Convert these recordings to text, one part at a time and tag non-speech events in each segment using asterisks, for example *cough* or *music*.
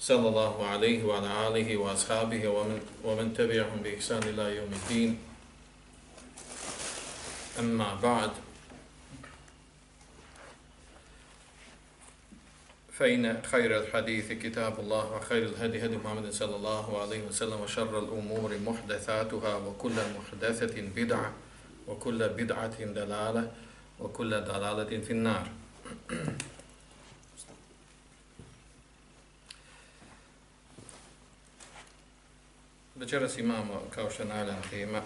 صلى الله عليه وعلى آله وأصحابه ومن, ومن تبعهم بإحسان إلى يوم الدين. أما بعد فإن خير الحديث كتاب الله وخير الهدي هدي محمد صلى الله عليه وسلم وشر الأمور محدثاتها وكل محدثة بدعة وكل بدعة دلالة وكل دلالة في النار. Večeras imamo, kao što je najavljena tema,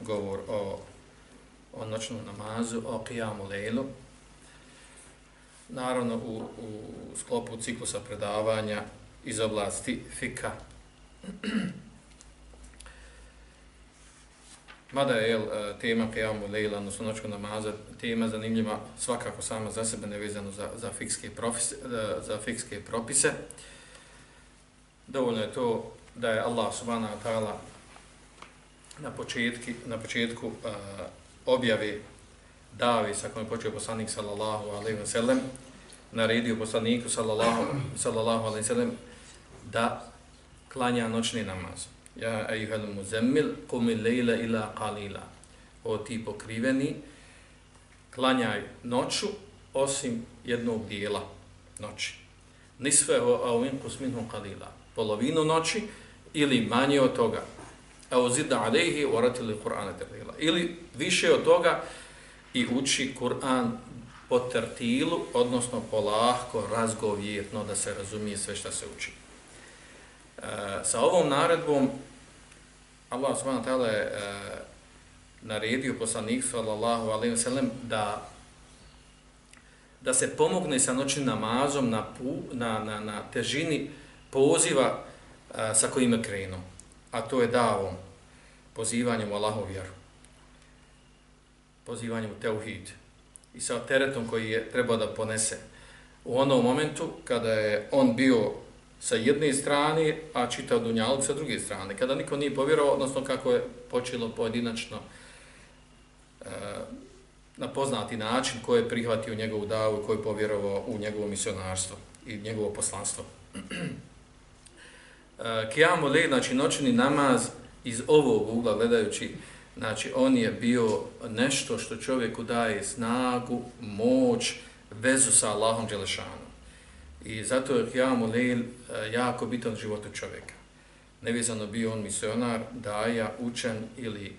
govor o, o noćnom namazu, o qiyamu lejlu. Naravno, u, u sklopu ciklusa predavanja iz oblasti fika. Mada je jel, e, tema qiyamu lejla, odnosno noćnog namaza, tema zanimljiva svakako sama za sebe nevezano za, za, fikske, profise, e, za fikske propise. Dovoljno je to da je Allah subhanahu wa ta'ala na početki, na početku uh, objave davi sa kojim počeo poslanik sallallahu alaihi wa sallam naredio poslaniku sallallahu, sallallahu alaihi wa sallam da klanja noćni namaz. Ja ejuhel muzammil kumi lejla ila qalila. O ti pokriveni, klanjaj noću osim jednog dijela noći. Nisve o avinkus minhu qalila. Polovinu noći ili manje od toga. Evo zidna alejhi waratili Kur'ana tertila. Ili više od toga i uči Kur'an po tertilu, odnosno polahko, razgovjetno, da se razumije sve što se uči. E, sa ovom naredbom Allah subhanahu wa ta'ala je e, naredio poslanik sallallahu alejhi ve sellem da da se pomogne sa noćnim namazom na, pu, na, na, na težini poziva sa kojim je krenuo. A to je davom, pozivanjem u Allahov vjeru. Pozivanjem u teuhid. I sa teretom koji je trebao da ponese. U onom momentu kada je on bio sa jedne strane, a čitao Dunjalog sa druge strane. Kada niko nije povjerovao, odnosno kako je počelo pojedinačno e, na poznati način ko je prihvatio njegovu davu i ko je povjerovao u njegovo misionarstvo i njegovo poslanstvo. *clears throat* Eh, Kijamu lej, znači noćni namaz iz ovog ugla gledajući, znači on je bio nešto što čovjeku daje snagu, moć, vezu sa Allahom Đelešanom. I zato je Kijamu lej eh, jako bitan u životu čovjeka. Nevezano bio on misionar, daja, učen ili,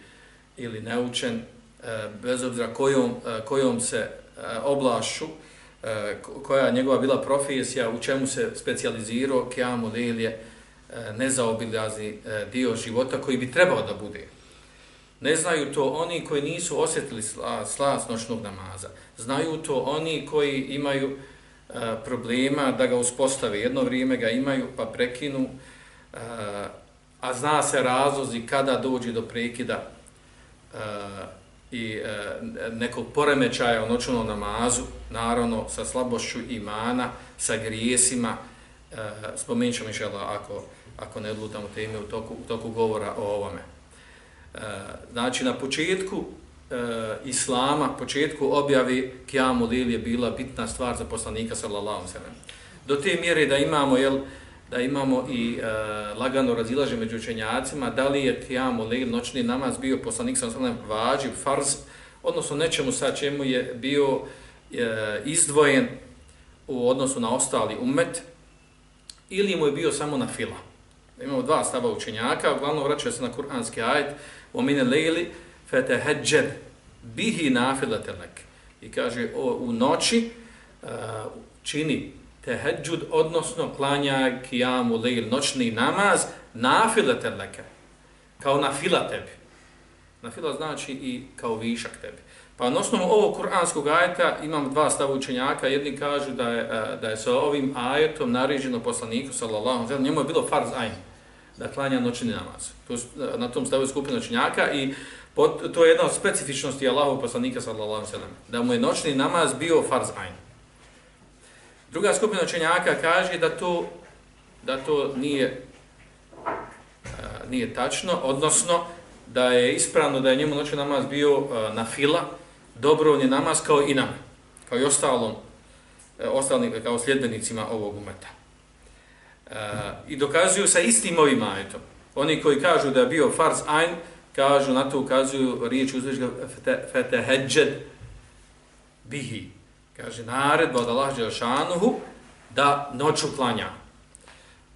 ili neučen, eh, bez obzira kojom, kojom se oblašu, koja je njegova bila profesija, u čemu se specializirao, Kijamu lej je E, nezaobilazni e, dio života koji bi trebao da bude. Ne znaju to oni koji nisu osjetili slast noćnog namaza. Znaju to oni koji imaju e, problema da ga uspostave. Jedno vrijeme ga imaju pa prekinu, a zna se razlozi kada dođe do prekida i nekog poremećaja u noćnom namazu, naravno sa slabošću imana, sa grijesima, Eh, spomenut ćemo ako ako ne odlutamo teme u toku, u toku govora o ovome. E, znači, na početku e, Islama, početku objavi Kijamu Lil je bila bitna stvar za poslanika sallallahu sallam. Do te mjere da imamo, jel, da imamo i e, lagano razilaže među učenjacima, da li je Kijamu Lil, noćni namaz, bio poslanik sallallahu sallam vađiv, farz, odnosno nečemu sa čemu je bio e, izdvojen u odnosu na ostali umet, ili mu je bio samo na fila imamo dva stava učenjaka, uglavnom vraćaju se na kuranski ajet, o mine lejli feteheđed bihi nafilete lek. I kaže, o, u noći uh, čini teheđud, odnosno klanja kijamu lejl, noćni namaz, nafilete leke, kao na fila tebi. Na fila znači i kao višak tebi. Pa na osnovu ovog kuranskog ajeta imam dva stava učenjaka. Jedni kažu da je, e, da je sa ovim ajetom naređeno poslaniku, sallallahu alaihi njemu je bilo farz ajn da klanja noćni namaz. To, e, na tom stavu skupina učenjaka i pot, to je jedna od specifičnosti Allahov poslanika sallallahu alaihi da mu je noćni namaz bio farz ajn. Druga skupina učenjaka kaže da to da to nije e, nije tačno, odnosno da je ispravno da je njemu noćni namaz bio na fila, dobrovni namaz kao i nama, kao i ostalom, e, ostalim, e, kao sljedbenicima ovog umeta. E, I dokazuju sa istim ovim ajetom. Oni koji kažu da je bio farz ain, kažu, na to ukazuju riječ uzvišga fete bihi. Kaže, naredba od Allah Đelšanuhu da noću klanja.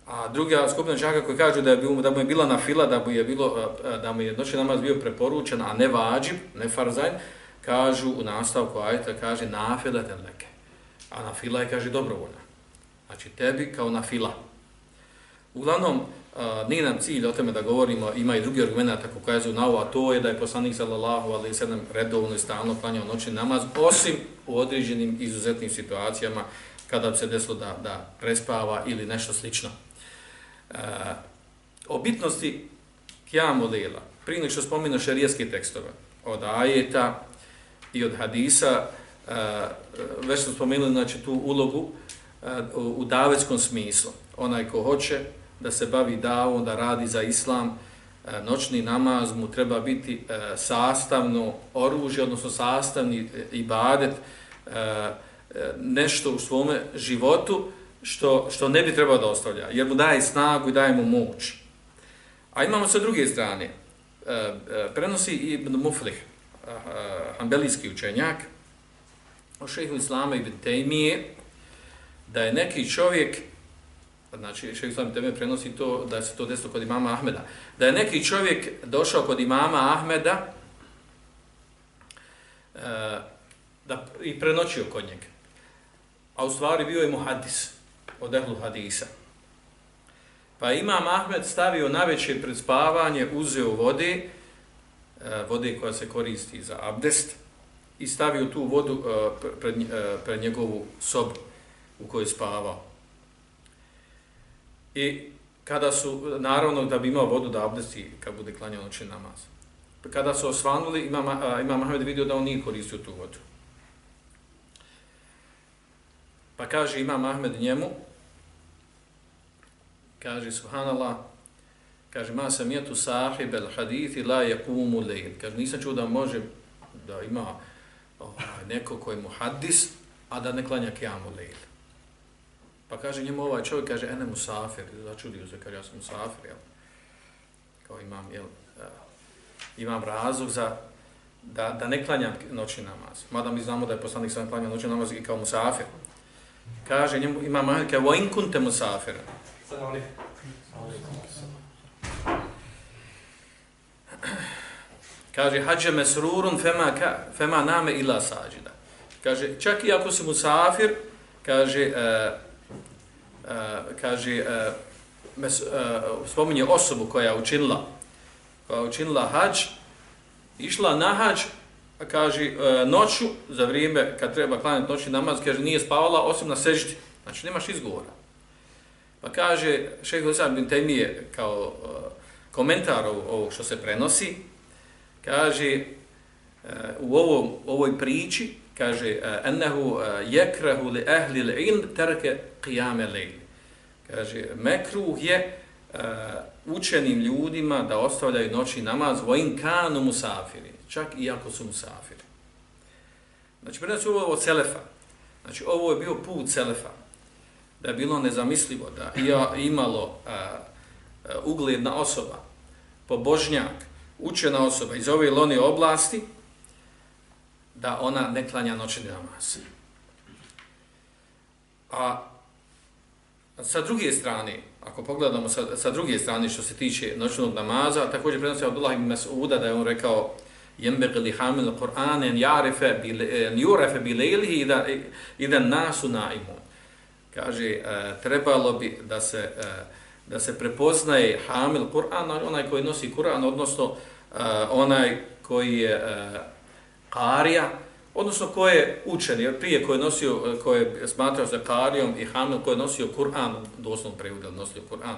A druga skupina čaka koji kažu da, je da mu je bila na fila, da mu je, bilo, e, da mu je noćni namaz bio preporučen, a ne vađib, ne farzajn, kažu u nastavku ajta, kaže na leke. A nafila je, kaže, dobrovoljna. Znači, tebi kao nafila. Uglavnom, a, nije nam cilj o tome da govorimo, ima i drugi argumenta kako kažu na ovo, a to je da je poslanik sallallahu alaihi sallam redovno i stalno klanjao noćni namaz, osim u određenim izuzetnim situacijama kada bi se desilo da, da prespava ili nešto slično. Uh, o bitnosti Kjamu Lila, prije što spominu šarijeske tekstove, od ajeta i od hadisa, uh, već smo spomenuli znači, tu ulogu uh, u davetskom smislu. Onaj ko hoće da se bavi davom, da radi za islam, noćni namaz mu treba biti sastavno oružje, odnosno sastavni e, ibadet, e, nešto u svome životu, što, što ne bi trebao da ostavlja, jer mu daje snagu i daje mu moć. A imamo sa druge strane, e, prenosi Ibn Muflih, Eh, ambelijski učenjak, o šehu Islama Ibn Tejmije, da je neki čovjek, znači šehu Islama i Tejmije prenosi to, da se to desilo kod imama Ahmeda, da je neki čovjek došao kod imama Ahmeda e, da, i prenoćio kod njega. A u stvari bio je muhadis od ehlu hadisa. Pa imam Ahmed stavio na večer pred spavanje, uzeo vode, Eh, vode koja se koristi za abdest, i stavio tu vodu eh, pred, eh, pred njegovu sobu u kojoj spavao. I kada su, naravno da bi imao vodu da abdesti kad bude klanjao noćni namaz. Kada su osvanuli, imam, imam Mahmed vidio da on nije koristio tu vodu. Pa kaže imam Ahmed njemu, kaže subhanallah kaže ma sam jetu sahib al hadith la yaqumu layl kaže nisam čuo da može da ima ovaj, neko koji mu hadis a da ne klanja kiamu layl pa kaže njemu ovaj čovjek kaže ene musafir začudio se kaže ja sam musafir jel kao imam jel uh, imam razlog za da, da ne klanjam noćni namaz. Mada mi znamo da je poslanik sam klanjao noćni namaz i kao musafir. Kaže njemu, ima majke, vo in kunte musafir. Kaže, hađe mesrurun fema, ka, fema name ila sađida. Kaže, čak i ako si musafir, kaže, uh, e, kaže, uh, mes, e, spominje osobu koja je učinila, koja je učinila hađ, išla na hađ, kaže, e, noću, za vrijeme kad treba klanjati noći namaz, kaže, nije spavala osim na seždi. Znači, nemaš izgovora. Pa kaže šejh Sam bin Temije kao e, komentar ovog što se prenosi, kaže e, u ovom, ovoj priči, kaže e, ennehu uh, jekrahu li ehli li ilm terke qiyame lejli. Kaže, mekruh je učenim ljudima da ostavljaju noći namaz vojin kanu musafiri, čak i ako su musafiri. Znači, prenosi ovo od Selefa. Znači, ovo je bio put Selefa da je bilo nezamislivo da je imalo a, a, ugledna osoba, pobožnjak, učena osoba iz ove ili oblasti, da ona ne klanja noćni namaz. A sa druge strane, ako pogledamo sa, sa druge strane što se tiče noćnog namaza, također prenosi Abdullah ibn Mas'uda da je on rekao jembeg li hamil Kur'an en jarefe bi lejlihi i da nasu kaže eh, trebalo bi da se uh, da se prepoznaje hamil Kur'an, onaj koji nosi Kur'an, odnosno uh, onaj koji je uh, karija, odnosno ko je učen, jer prije ko je nosio, e, ko je smatrao se karijom i hamil, ko je nosio Kur'an, doslovno prevodio nosio Kur'an,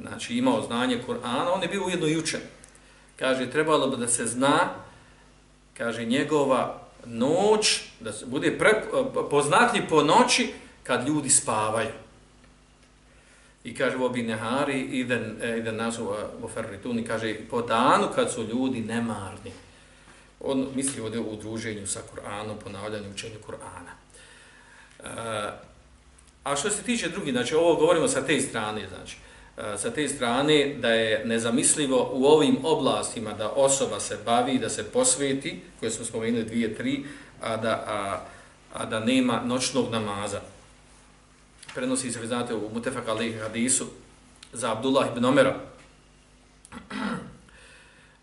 znači imao znanje Kur'ana, on je bio ujedno i učen. Kaže, trebalo bi da se zna, kaže, njegova noć, da se bude pre, poznatljiv po noći kad ljudi spavaju. I kaže, obi nehari, iden, eh, iden nasu u kaže, po danu kad su ljudi nemarni. On misli ovdje u druženju sa Kur'anom, ponavljanju učenju Kur'ana. E, a što se tiče drugi, znači ovo govorimo sa te strane, znači, eh, sa te strane da je nezamislivo u ovim oblastima da osoba se bavi, da se posveti, koje smo spomenuli dvije, tri, a da, a, a da nema noćnog namaza. Prenosi se, vi znate, u Mutefak Ali Hadisu za Abdullah ibn Omera, *clears throat*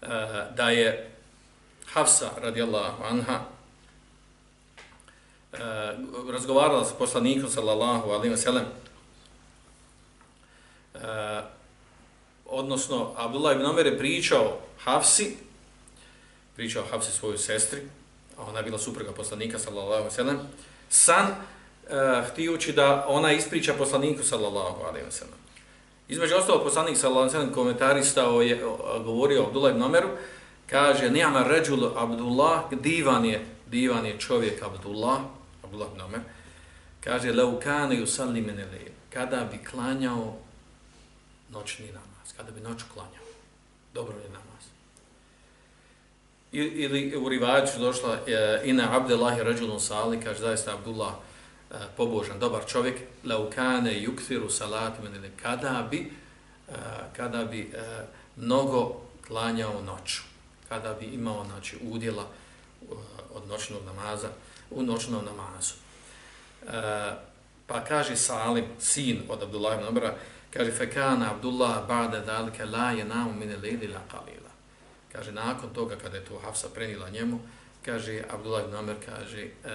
eh, da je Hafsa, radijallahu anha, eh, razgovarala sa poslanikom, sallallahu alaihi wa sallam, eh, odnosno, Abdullah ibn Omer je pričao Hafsi, pričao Hafsi svojoj sestri, a ona je bila supruga poslanika, sallallahu alaihi wa sallam, san, uh, htijući da ona ispriča poslaniku, sallallahu alaihi wa sallam. Između ostalo, poslanik, sallallahu alaihi wa sallam, komentaristao je, govorio o Abdullah ibn Omeru, kaže nijama ređul Abdullah, divan je, divan je čovjek Abdullah, Abdullah ibn Omer, kaže leukane yusalli min kada bi klanjao noćni namaz, kada bi noć klanjao, dobro je namaz. I, ili u rivaču došla eh, e, ina Abdullahi ređulun sali, kaže zaista Abdullah E, pobožan, dobar čovjek, laukane yukthiru salati min al kada bi, e, kada bi e, mnogo klanjao noću kada bi imao znači, udjela od noćnog namaza u noćnom namazu. Pa kaže Salim, sin od Abdullah ibn Umara, kaže fekana Abdullah ba'da dalika la yanamu min al-layli la qalila. Kaže nakon toga kada je to Hafsa prenila njemu, kaže Abdullah ibn Umar kaže uh,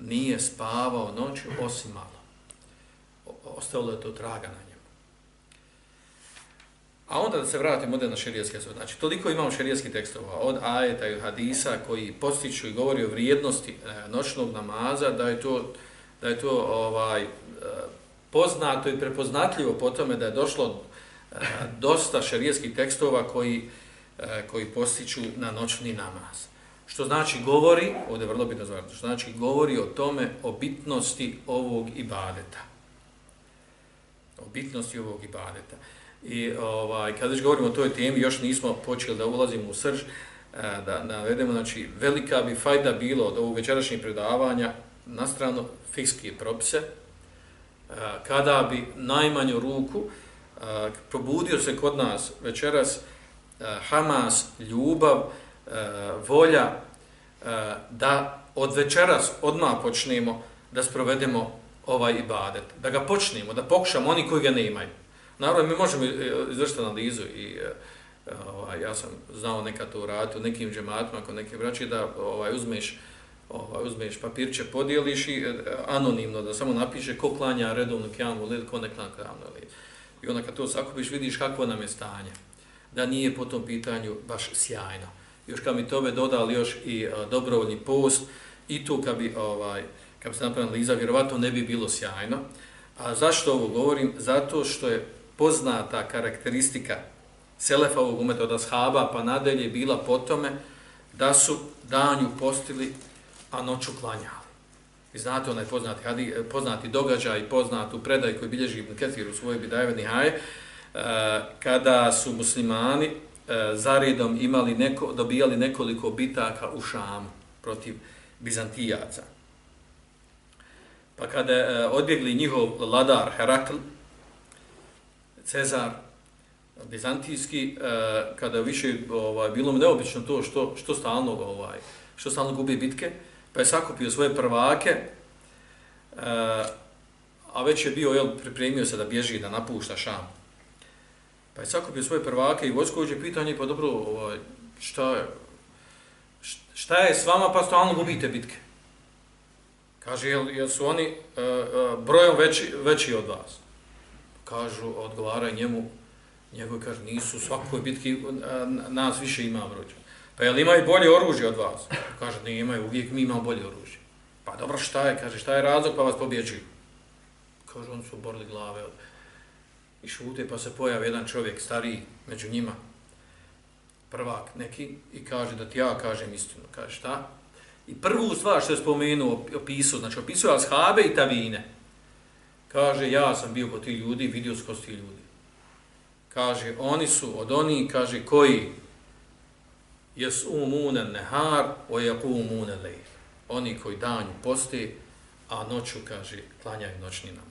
nije spavao noću osim malo. Ostalo je to traga na njemu. A onda da se vratimo ovdje na šerijetske sud. Znači, toliko imamo šerijetskih tekstova od ajeta i hadisa koji postiču i govori o vrijednosti e, noćnog namaza, da je to, da je to ovaj, e, poznato i prepoznatljivo po tome da je došlo e, dosta šerijetskih tekstova koji, koji postiču na noćni namaz. Što znači govori, ovdje je vrlo bitno zvati, što znači govori o tome, o bitnosti ovog ibadeta. O bitnosti ovog ibadeta. I ovaj, kada već govorimo o toj temi, još nismo počeli da ulazimo u srž, e, da navedemo, znači, velika bi fajda bilo od ovog večerašnjeg predavanja na stranu fikske propise, e, kada bi najmanju ruku e, probudio se kod nas večeras Hamas, ljubav, Eh, volja, eh, da od večeras odmah počnemo da sprovedemo ovaj ibadet, da ga počnemo, da pokušamo oni koji ga ne imaju. Naravno, mi možemo eh, izvršiti analizu i ovaj, ja sam znao nekad to uraditi u nekim džematima, kod neke braći, da ovaj, uzmeš, ovaj, uzmeš papirče, podijeliš i anonimno, da samo napiše ko klanja redovnu kjamu lid, ko ne klanja kjamu lid. I onda kad to sakupiš, vidiš kakvo nam je stanje. Da nije po tom pitanju baš sjajno. Još kad bi tome dodali još i a, dobrovoljni post, i tu kad bi, ovaj, kad bi se napravila analiza, vjerovatno ne bi bilo sjajno. A zašto ovo govorim? Zato što je poznata karakteristika Selefa ovog umeta od Ashaba pa nadalje bila po tome da su danju postili, a noću klanjali. Vi znate onaj poznati, hadi, e, poznati događaj, poznatu predaj koji bilježi Ibn Ketir u svojoj Bidajeve haje, e, kada su muslimani e, zaredom imali neko, dobijali nekoliko bitaka u Šamu protiv Bizantijaca. Pa kada e, odbjegli njihov vladar Herakl, Cezar bizantijski e, kada više ovaj bilo mu neobično to što što stalno ovaj što stalno gubi bitke pa je sakupio svoje prvake e, a već je bio jel pripremio se da bježi da napušta Šam pa je sakupio svoje prvake i vojsko pitanje pa dobro ovaj šta je šta je s vama pa stalno gubite bitke kaže jel, jel su oni e, e, brojom veći veći od vas kažu, odgovara njemu, njegov kaže, nisu svakoj bitki, e, nas više ima brođa. Pa jel imaju bolje oružje od vas? Kaže, ne imaju, uvijek mi imamo bolje oružje. Pa dobro, šta je? Kaže, šta je razlog pa vas pobjeđuju? Kaže, oni su borili glave. Od i šute, pa se pojavi jedan čovjek stariji među njima, prvak neki, i kaže da ti ja kažem istinu. Kaže šta? I prvu stvar što je spomenuo, opisao, znači opisao ashabe i tavine. Kaže, ja sam bio kod tih ljudi, vidio su kod ti ljudi. Kaže, oni su od oni, kaže, koji jes umunen nehar, o je umunen lejl. Oni koji danju posti, a noću, kaže, klanjaju noćni namaz.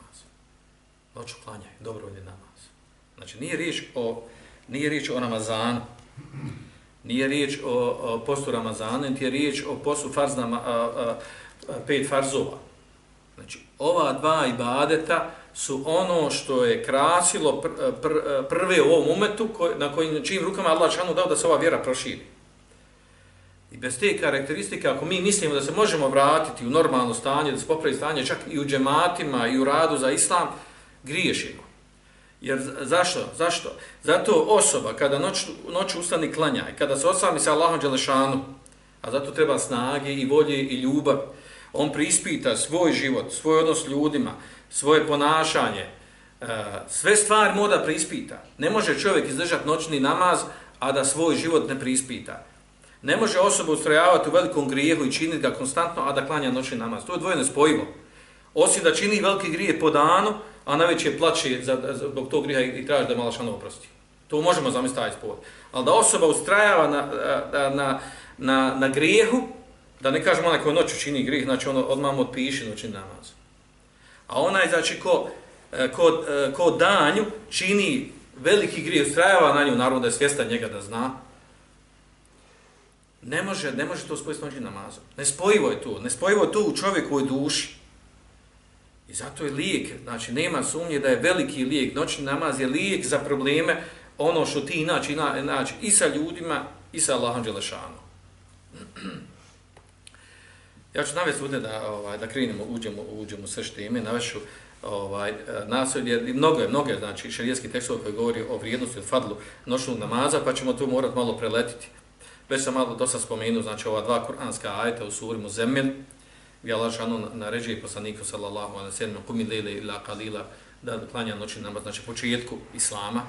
Noću klanjaju, dobrovoljni namaz. Znači, nije riječ o, nije riječ o Ramazanu, nije riječ o, o postu Ramazana, nije riječ o postu farznama, a, a, a, pet farzova. Znači, ova dva ibadeta su ono što je krasilo pr, pr, prve u ovom umetu, koj, na kojim, čijim rukama Allah šanu dao da se ova vjera proširi. I bez te karakteristike, ako mi mislimo da se možemo vratiti u normalno stanje, da se popravi stanje čak i u džematima i u radu za islam, griješimo. Jer zašto? Zašto? Zato osoba kada noć, noć ustani klanja i kada se osami sa Allahom Đelešanu, a zato treba snage i volje i ljubav, on prispita svoj život, svoj odnos ljudima, svoje ponašanje, e, sve stvari mora prispita. Ne može čovjek izdržati noćni namaz, a da svoj život ne prispita. Ne može osoba ustrajavati u velikom grijehu i činiti ga konstantno, a da klanja noćni namaz. To je dvojno spojivo. Osim da čini veliki grije po danu, a najveće plaće za, zbog tog griha i traži da malo šano oprosti. To možemo zamisliti taj spoj. Ali da osoba ustrajava na, na, na, na, na grijehu, da ne kažemo onaj koji noću čini grijeh, znači ono odmah mu otpiši noćni namaz. A onaj, znači, ko, e, ko, e, ko danju čini veliki grijeh, ustrajava na nju, naravno da je svjestan njega da zna, ne može, ne može to spojiti s noćnim namazom. Nespojivo je to. Nespojivo je to u čovjekovoj duši. I zato je lijek, znači nema sumnje da je veliki lijek, noćni namaz je lijek za probleme, ono što ti inače, inače i sa ljudima i sa Allahom Đelešanom. *clears throat* Ja ću navesti ovdje da, ovaj, da krenemo, uđemo, uđemo sve što ime, navešu ovaj, nasod, jer mnogo je, mnogo je, znači, šarijetski tekstov koji govori o vrijednosti od fadlu noćnog namaza, pa ćemo to morati malo preletiti. Već sam malo dosta spomenuo, znači, ova dva kuranska ajta u surimu Zemlj, gdje Allah šanu naređuje poslaniku sallallahu alaihi sallam kumi lele ila kalila da klanja noći namaz, znači početku islama.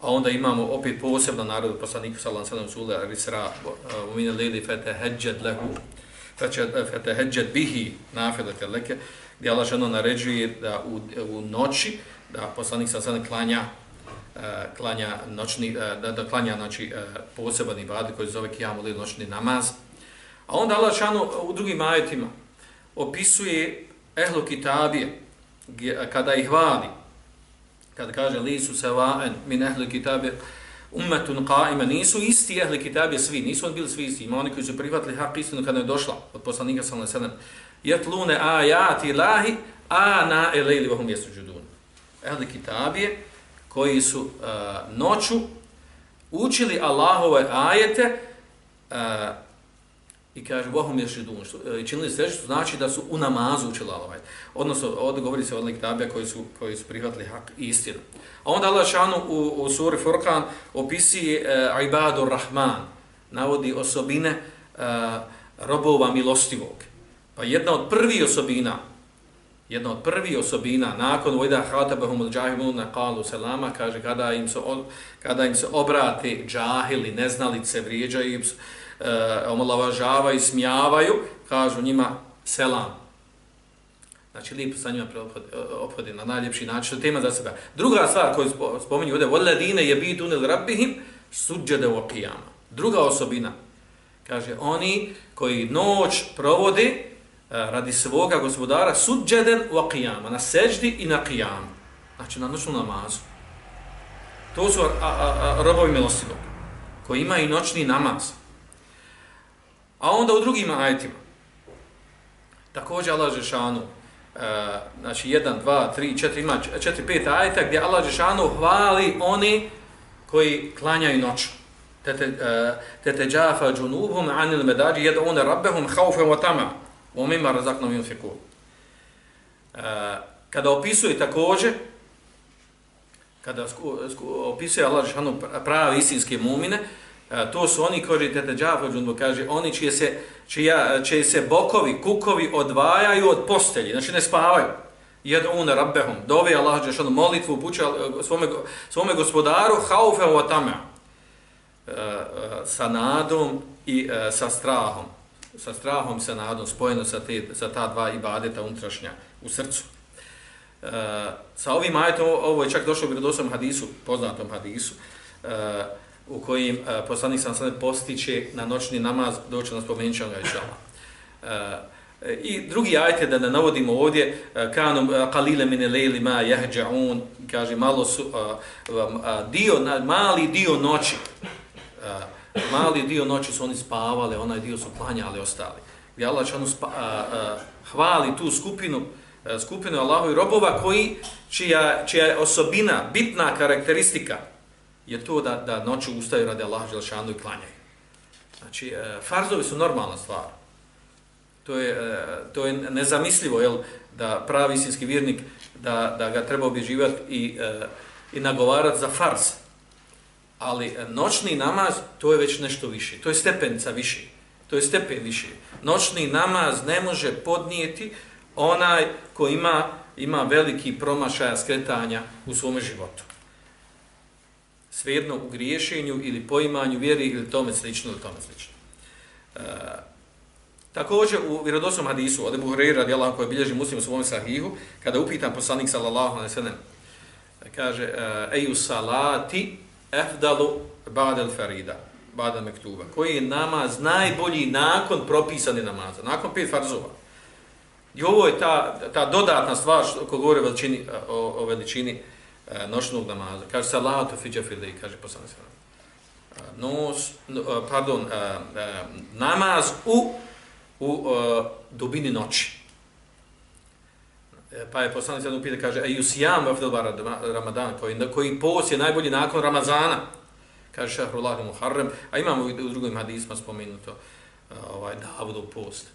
A onda imamo opet posebno narodu poslaniku sallallahu alaihi sallam sula Risra u mine lele fetehedjed lehu fetehedjed bihi nafilete leke gdje Allah šanu naređuje da u, u noći da poslanik sallallahu alaihi klanja eh, klanja noćni, eh, da, da klanja znači, eh, poseban ibadet koji zove kijamu ili noćni namaz. A onda Allah šanu u drugim ajetima, opisuje ehlu kitabije, kada ih hvali, kada kaže lisu sevaen va'en min ehlu kitabije, ummetun qaima, nisu isti ehli kitabije svi, nisu on bili svi isti, ima oni koji su prihvatili hak istinu kada je došla od poslanika sallallahu alejhi ve sellem. Yatlune ayati lahi ana ilayli wa hum yasjudun. Ehli kitabije koji su uh, noću učili Allahove ajete uh, i kaže vohum ješidun, što e, činili se što znači da su u namazu učili Allah. Ovaj. Odnosno, ovdje govori se od lektabija koji su, koji su prihvatili hak i istinu. A onda Allah šanu u, u suri Furkan opisi e, Ibadu rahman, navodi osobine e, robova milostivog. Pa jedna od prvih osobina, jedna od prvih osobina, nakon vojda hatabahum al džahimuna kalu selama, kaže kada im se, kada im se obrate džahili, neznalice, vrijeđaju im uh, omalovažavaju i smijavaju, kažu njima selam. Znači, lijepo sa njima ophodi na najljepši način. Što tema za sebe. Druga stvar koju spominju ovdje, وَلَّدِينَ يَبِيدُونَ الْرَبِّهِمْ سُجَّدَ وَقِيَامَ Druga osobina, kaže, oni koji noć provode uh, radi svoga gospodara suđeden u qiyama, na seđdi i na qiyamu. Znači, na noćnu namazu. To su a, a, a, robovi milostivog, koji imaju noćni namaz. A onda u drugim ajetima, također Allah Žešanu, e, znači 1, 2, 3, 4, ima 4, 5 ajeta gdje Allah Žešanu hvali oni koji klanjaju noć. E, tete džafa džunubhum anil medađi jedu one rabbehum haufem wa tama. Razaknom im fiku. E, kada opisuje također, kada opisuje Allah Žešanu pravi istinske mumine, E, to su oni koji tete džafođun, kaže, oni čije se, čija, čije se bokovi, kukovi odvajaju od postelji, znači ne spavaju. jed'una rabbehum, dove Allah džeshanu molitvu upuća e, svome svome gospodaru haufe wa tama. E, sa nadom i sa strahom. Sa strahom sa nadom spojeno sa te sa ta dva ibadeta unutrašnja u srcu. Uh, sa ovim ajetom, ovo je čak došlo u vjerodostojnom hadisu, poznatom hadisu, uh, u kojim uh, poslanik sam sada postiće na noćni namaz, doće na spomenut ćemo ga uh, e, e, I drugi ajet da ne navodimo ovdje, kanom qalile min al-layli ma yahja'un, kaže malo su uh, uh, dio na, mali dio noći. Uh, mali dio noći su oni spavali, onaj dio su klanjali ostali. Gdje Allah će spa, uh, uh, hvali tu skupinu uh, skupinu Allahovi robova koji čija čija je osobina, bitna karakteristika je to da da noću ustaju radi Allaha dželle i klanjaju. Znači e, farzovi su normalna stvar. To je, e, to je nezamislivo, jel, da pravi istinski vjernik, da, da ga treba obježivati i, e, i nagovarati za farz. Ali e, noćni namaz, to je već nešto više. To je stepenica više. To je stepen više. Noćni namaz ne može podnijeti onaj ko ima, ima veliki promašaja skretanja u svom životu. Svejedno u griješenju ili poimanju vjeri ili tome slično ili tome slično. E, također u vjerodosnom hadisu od Ebu Hureyre radijallahu koji bilježi muslim u svom sahihu, kada upitan poslanik sallallahu alaihi sallam, kaže, e, eju salati efdalu ba'del farida, ba'del mektuba, koji je namaz najbolji nakon propisane namaza, nakon pet farzova. I ovo je ta, ta dodatna stvar što ko govori o veličini, o, o veličini Eh, noćnog namaza. Kaže, salatu fi džafili, kaže poslanik sallallahu eh, Nos, eh, pardon, namaz u u dubini noći. E, pa je poslanik sad upita, kaže, a yusiyam afdal ramadan, koji, koji post je najbolji nakon Ramazana. Kaže Šahrullah Muharrem, a imamo u drugim hadisma spomenuto ovaj, Davudov post.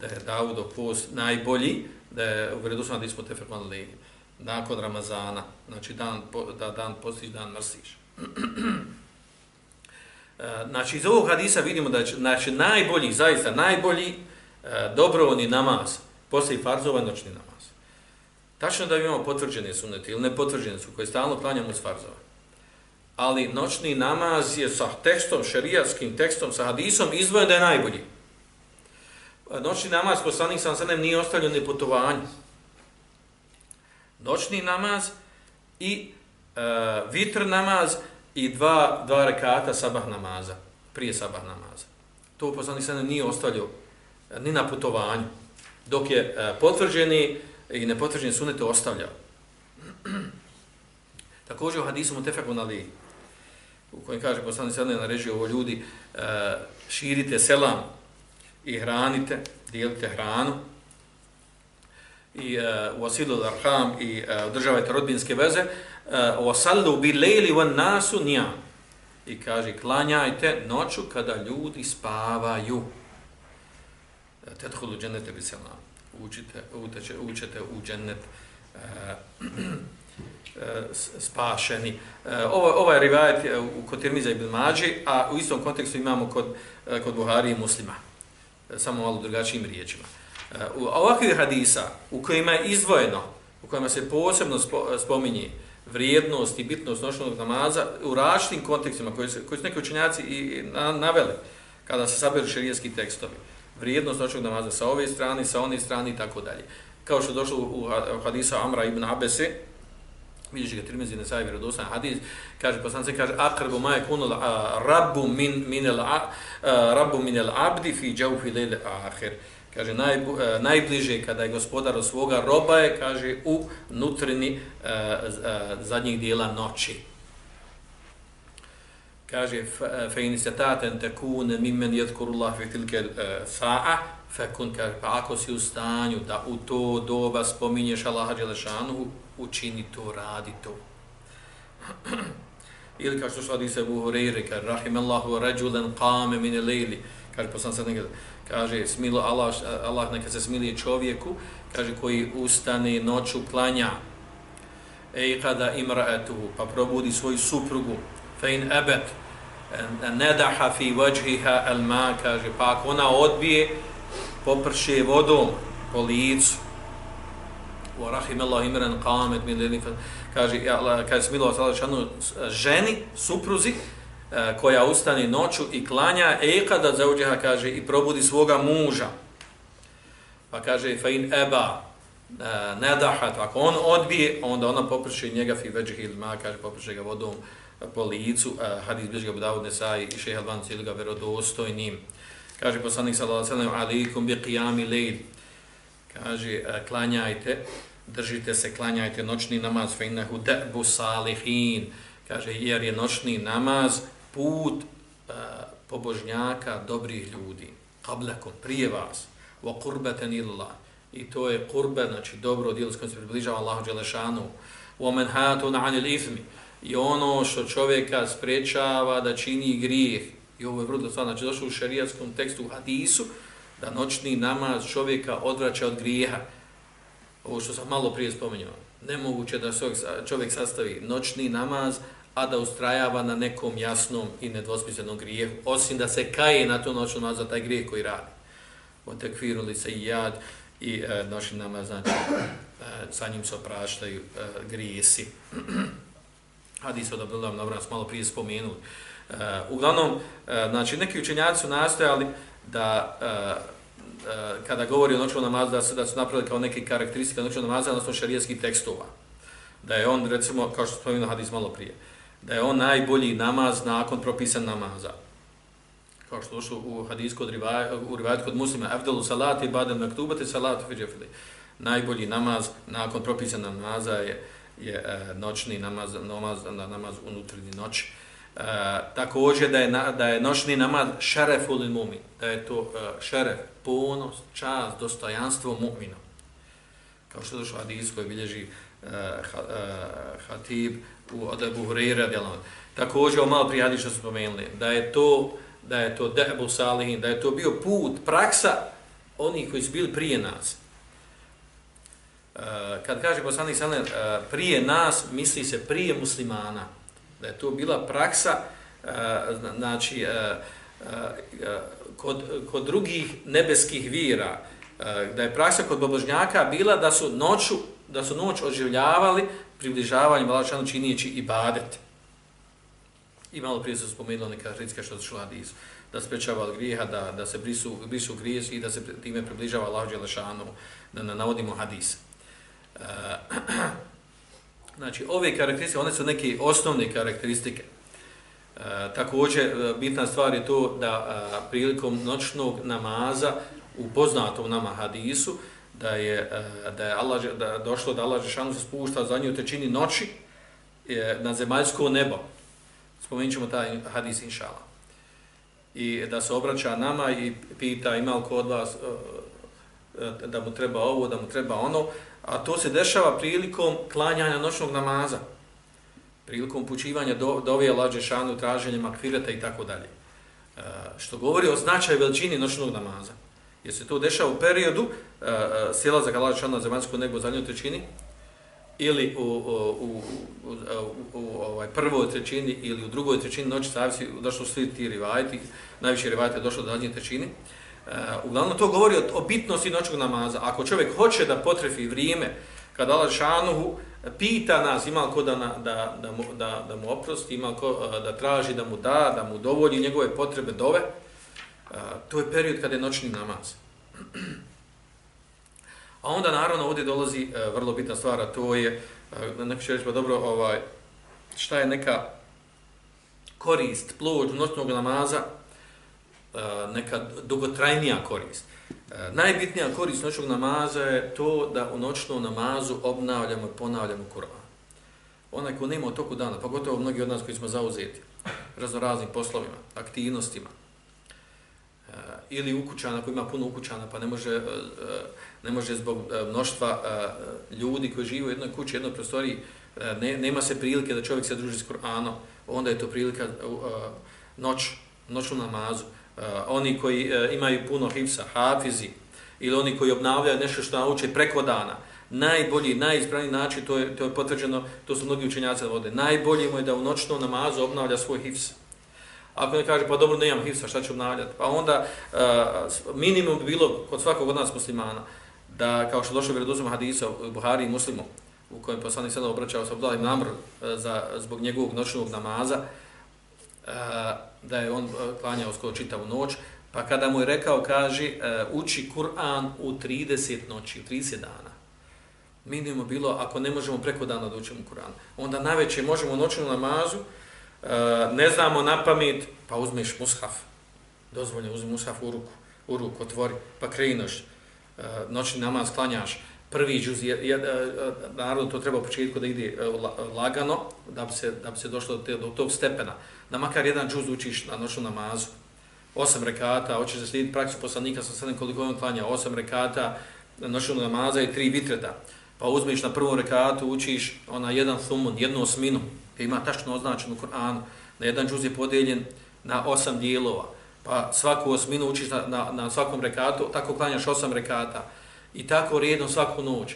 Da je Davudov post najbolji, da je u vredosnom hadismu tefekman li nakon Ramazana, znači dan, da dan postiš, dan mrsiš. *clears throat* E, znači, iz ovog hadisa vidimo da će, znači, najbolji, zaista najbolji e, dobrovoljni namaz, poslije farzova noćni namaz. Tačno da imamo potvrđene sunete ili nepotvrđene su, koje stalno planjamo s farzova. Ali noćni namaz je sa tekstom, šerijatskim tekstom, sa hadisom, izvojen da je najbolji. E, noćni namaz, poslanik sam sanem nije ostavljen ni putovanje. Noćni namaz i e, vitr namaz, i dva, dva rekata sabah namaza, prije sabah namaza. To poslanik sada nije ostavljio e, ni na putovanju, dok je e, potvrđeni i nepotvrđeni sunet ostavljao. *clears throat* Također u hadisu Mutefakun Ali, u kojem kaže poslanik sada naređuje ovo ljudi, e, širite selam i hranite, dijelite hranu, i e, uh, wasilu darham arham i uh, održavajte rodbinske veze, e, o bi lejli van nasu nija. I kaže, klanjajte noću kada ljudi spavaju. Tethulu džennete bi se. Učite, uteče, učete u džennet *clears throat* uh, spašeni. Uh, ovo, ovaj ovo je rivajet u kod Tirmiza ibn Mađi, a u istom kontekstu imamo kod, kod Buhari i muslima. Samo malo drugačijim riječima. U ovakvih hadisa u kojima je izvojeno, u kojima se posebno spominje vrijednost i bitnost noćnog namaza u različitim kontekstima koji, su, koji su neki učenjaci i na, naveli kada se saberu šerijetski tekstovi. Vrijednost noćnog namaza sa ove strane, sa one strane i tako dalje. Kao što je došlo u, hadisa Amra ibn Abese, vidiš ga Tirmizi na sajvi radostan hadis, kaže, poslance kaže, akrbu maje kunul rabbu min, min el, a, rabbu min el abdi fi džaufi lejle ahir. Kaže, naj, eh, najbliže kada je gospodar od svoga roba je, kaže, u nutrini e, e, zadnjih dijela noći. Kaže, fe inisetaten tekune mimmen jedkurullah fi tilke sa'a, fe kun, kaže, pa ako si u stanju da u to doba spominješ Allaha Đelešanu, učini to, radi to. *clears throat* Ili kao što što radi se u Hureyre, kaže, rahimallahu rađulen qame mine lejli, kaže, poslanik sad nekada, kaže smilo Allah Allah neka se smili čovjeku kaže koji ustane noću klanja. Ej kada imraatu pa probudi svoju suprugu. Fa in abat e, nadaha fi wajhiha al ma kaže pa ako ona odbije poprše vodom po licu. Wa rahimallahu imran qamet min lilin kaže ja Allah kaže smilo Allah šanu ženi supruzi E, koja ustane noću i klanja e kada zauđeha kaže i probudi svoga muža. Pa kaže fa in eba e, nadahat ako on odbije onda ona poprši njega fi vejhi ma kaže poprši ga vodom po licu e, hadis bližga Budavud Nesai i šeha Alban cijeli ga verodostojnim kaže poslanik sallallahu alejhi ve sellem alejkum bi qiyami lejl. Kaže e, klanjajte držite se klanjajte noćni namaz fa innehu da'bu salihin. Kaže jer je noćni namaz put e, pobožnjaka dobrih ljudi kablakom, prije vas wa kurbeten illallah i to je qurba znači dobro djelo s kojim se približava Allahu Đelešanu, wa manhatun 'anil ithmi. I ono što čovjeka sprečava da čini grijeh. I ovo je vrlo stvarno, znači došlo u šarijatskom tekstu u hadisu, da noćni namaz čovjeka odvraća od grijeha. Ovo što sam malo prije spomenuo. Nemoguće da čovjek sastavi noćni namaz, a da ustrajava na nekom jasnom i nedvosmislenom grijehu, osim da se kaje na to noću namaz za taj grijeh koji radi. Otekviruli se i jad i e, noći nama, znači e, sa njim se opraštaju e, grijesi. Hadis od Abdullah Navras malo prije spomenuli. E, uglavnom, e, znači, neki učenjaci su nastojali da e, e, kada govori o noćnom namazu, da su, da su napravili kao neke karakteristike noćnog namaza, odnosno šarijetskih tekstova. Da je on, recimo, kao što spomenuo hadis malo prije, da je on najbolji namaz nakon propisan namaza. Kao što došlo u hadisku od rivaj, u rivajat kod muslima, Evdelu salati, badem naktubati salati fiđefili. Najbolji namaz nakon propisan namaza je, je e, noćni namaz, namaz, namaz unutrni noći. E, također da je, na, da je noćni namaz šeref ili mumin, da je to e, šeref, ponos, čast, dostojanstvo mu'mina. Kao što je došlo Adis koji bilježi e, ha, e, Hatib u Adebu Hureyre. Također o malo prijadi što spomenuli, da je to da je to debu salihin, da je to bio put, praksa onih koji su bili prije nas. E, kad kaže poslanik sallam e, prije nas, misli se prije muslimana da je to bila praksa e, znači kod, kod drugih nebeskih vira da je praksa kod bobožnjaka bila da su noću da su noć oživljavali približavanjem Allahšanu činijeći i. I malo prije se spomenulo neka ritska što su hadisu da sprečava od grijeha, da, da se brisu, brisu grijesi i da se time približava Allahšanu, da na, navodimo hadis. Uh, *clears throat* Znači, ove karakteristike, one su neke osnovne karakteristike. E, također, e, bitna stvar je to da a, prilikom noćnog namaza u poznatom nama hadisu, da je, eh, da je Allah, da došlo da Allah Žešanu se spušta za nju tečini noći na zemaljsko nebo. Spomenut ćemo taj hadis inšala. I da se obraća nama i pita ima li kod vas eh, da mu treba ovo, da mu treba ono, a to se dešava prilikom klanjanja noćnog namaza, prilikom pućivanja do, dovije Allah Žešanu, traženja makfireta i tako dalje. Eh, što govori o značaju veličini noćnog namaza. Jer se to dešava u periodu e, e, uh, sjela za lađe na zemaljsko nebo zadnjoj trećini, ili u, u, u, u, u, u ovaj, prvoj trećini ili u drugoj trećini noći, zavisi, došlo svi ti rivajti, najviše rivajte je došlo do zadnje trećini, Uh, e, uglavnom to govori o, o bitnosti noćnog namaza. Ako čovjek hoće da potrefi vrijeme, kada Allah šanuhu pita nas ima ko da, da, da, mu, da, da mu oprosti, ima ko uh, da traži da mu da, da mu dovolji njegove potrebe dove, Eh, to je period kada je noćni namaz. *clears throat* A onda naravno ovdje dolazi eh, vrlo bitna stvar, a to je, eh, neko će reći pa dobro, ovaj, šta je neka korist, plod noćnog namaza, neka dugotrajnija korist. Najbitnija korist noćnog namaza je to da u noćnom namazu obnavljamo i ponavljamo Kur'an. Onaj ko nema toku dana, pa gotovo mnogi od nas koji smo zauzeti raznoraznim poslovima, aktivnostima, ili ukućana koji ima puno ukućana pa ne može, e, e, ne može zbog e, mnoštva ljudi koji žive u jednoj kući, jednoj prostoriji, ne, nema se prilike da čovjek se druži s Kur'anom, onda je to prilika noć, noćnu namazu. Oni koji imaju puno hifsa, hafizi, ili oni koji obnavljaju nešto što nauče preko dana, najbolji, najispravniji način, to je, to je potvrđeno, to su mnogi učenjaci vode, najbolji mu je da u noćnom namazu obnavlja svoj hifs. Ako ne kaže, pa dobro, nemam hifsa, šta ću obnavljati? Pa onda uh, minimum bi bilo kod svakog od nas muslimana, da kao što došlo u hadisa u Buhari i Muslimu, u kojem poslanik sada obraćao sa Abdullah ibn Amr e, za, zbog njegovog noćnog namaza, uh, da je on klanjao skoro čitavu noć, pa kada mu je rekao, kaže, uči Kur'an u 30 noći, u 30 dana. Minimum bilo, ako ne možemo preko dana da učimo Kur'an, onda najveće možemo noćnu namazu, Eh, ne znamo na pamet, pa uzmeš mushaf, dozvoljno uzmi mushaf u ruku, u ruku otvori, pa krenoš, eh, noćni namaz klanjaš, prvi džuz, je, je, eh, naravno to treba u početku da ide lagano, da bi se, da bi se došlo do, te, do tog stepena, da makar jedan džuz učiš na noćnu namazu, osam rekata, hoćeš da slijediti praksu poslanika sa sedem koliko on klanja, osam rekata, noćnu namaza i tri vitreta, pa uzmeš na prvom rekatu, učiš ona jedan thumun, jednu osminu, ima tačno označeno u Kur'anu, na jedan džuz je podijeljen na osam dijelova, pa svaku osminu učiš na, na, na svakom rekatu, tako klanjaš osam rekata i tako redom svaku noć.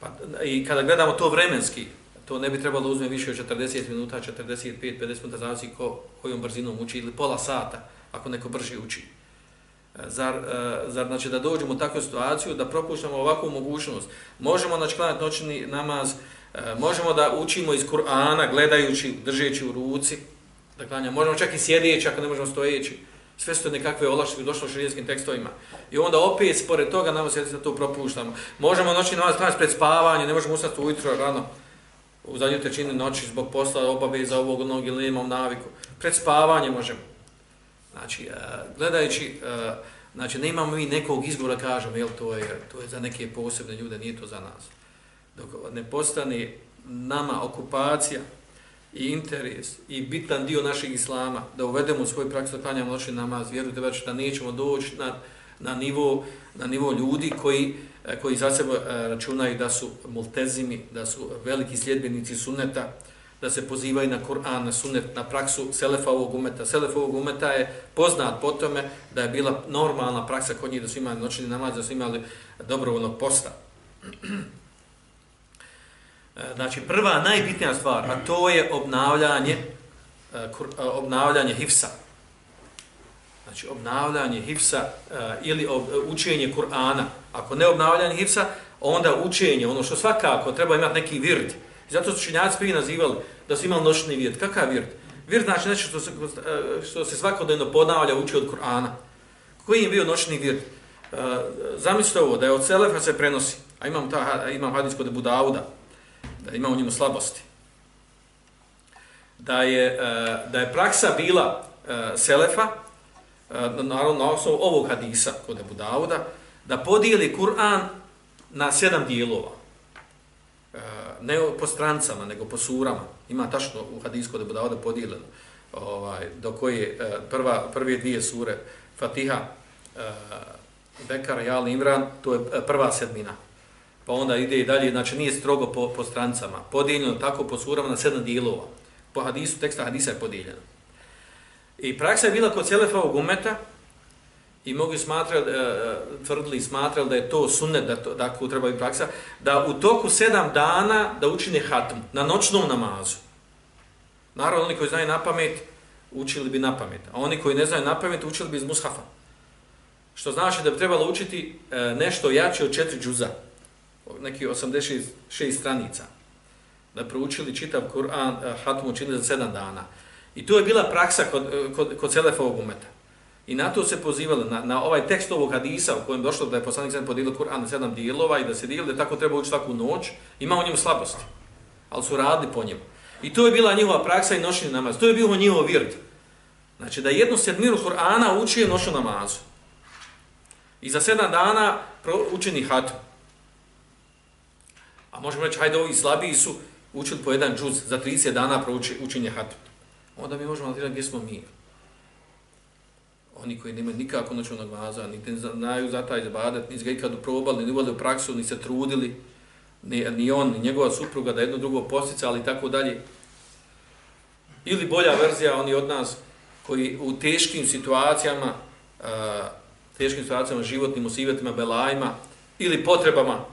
Pa, I kada gledamo to vremenski, to ne bi trebalo uzme više od 40 minuta, 45, 50 minuta, zavisi ko, kojom brzinom uči, ili pola sata, ako neko brže uči. E, zar, e, zar znači da dođemo u takvu situaciju da propuštamo ovakvu mogućnost? Možemo znači klanjati noćni namaz, E, možemo da učimo iz Kur'ana gledajući, držeći u ruci, da klanjamo. Možemo čak i sjedeći ako ne možemo stojeći sve su to nekakve olaške došlo u širijskim tekstovima. I onda opet, spored toga, nam se to propuštamo. Možemo noći namaz klanjati pred spavanje, ne možemo ustati ujutro rano, u zadnju trećini noći, zbog posla obaveza ovog onog ili imam naviku. Pred spavanje možemo. Znači, e, gledajući, e, znači, ne imamo mi nekog izgovora, kažemo, jel, to je, to je za neke posebne ljude, nije to za nas. Dok ne postane nama okupacija, i interes i bitan dio našeg islama da uvedemo u svoj praksu da klanjamo noćni namaz, vjerujte već da nećemo doći na, na, nivo, na nivo ljudi koji, eh, koji za sebe eh, računaju da su multezimi, da su veliki sljedbenici sunneta, da se pozivaju na Kur'an, na sunnet, na praksu Selefa ovog umeta. Selef ovog umeta je poznat po tome da je bila normalna praksa kod njih da su imali noćni namaz, da su imali dobrovoljnog posta. E, znači prva najbitnija stvar, a to je obnavljanje e, e, obnavljanje hifsa. Znači obnavljanje hifsa e, ili učenje Kur'ana. Ako ne obnavljanje hifsa, onda učenje, ono što svakako treba imati neki virt. Zato su činjaci prije nazivali da su imali noćni virt. Kakav virt? Virt znači nešto što se, što se svakodnevno ponavlja uči od Kur'ana. Koji je bio noćni virt? Zamislite ovo, da je od Selefa se prenosi, a imam, ta, imam hadis kod Dauda, da ima u njemu slabosti. Da je, e, da je praksa bila e, Selefa, e, naravno na osnovu ovog hadisa kod Abu Dauda, da podijeli Kur'an na sedam dijelova. Ne po strancama, nego po surama. Ima tačno u hadisku kod Abu Dauda podijeljeno. Ovaj, do koje prva, prve dvije sure Fatiha, Bekara, Jal, Imran, to je prva sedmina pa onda ide i dalje, znači nije strogo po, po strancama, podijeljeno tako po surama na sedam dijelova. Po hadisu, teksta hadisa je podijeljeno. I praksa je bila kod Selefovog umeta i mnogi smatrali, e, e, tvrdili i smatrali da je to sunnet, da, to, da treba i praksa, da u toku sedam dana da učine hatm na noćnom namazu. Naravno, oni koji znaju na pamet, učili bi na pamet. A oni koji ne znaju na pamet, učili bi iz mushafa. Što znači da bi trebalo učiti e, nešto jače od četiri džuza neki 86 stranica da proučili čitav Kur'an eh, hatmu učinili za 7 dana. I to je bila praksa kod, eh, kod, kod Selefovog umeta. I na to se pozivali, na, na ovaj tekst ovog hadisa u kojem došlo da je poslanik sam podijelio Kur'an na 7 dijelova i da se dijelio da tako treba ući svaku noć, ima u njemu slabosti. Ali su radili po njemu. I to je bila njihova praksa i noćni namaz. To je bilo njihov vird. Znači da jednu sedmiru Kur'ana učije noćnu namazu. I za 7 dana učini možemo reći, hajde ovi slabiji su učili po jedan džuz za 30 dana prouči učenje hatmu. Onda mi možemo analizirati gdje smo mi. Oni koji nemaju nikako noćnog vaza, niti znaju za taj zabadat, ni ga ikad uprobali, ni uvali u praksu, ni se trudili, ni, ni on, ni njegova supruga da jedno drugo postica, ali tako dalje. Ili bolja verzija, oni od nas koji u teškim situacijama, uh, teškim situacijama, životnim usivetima, belajima ili potrebama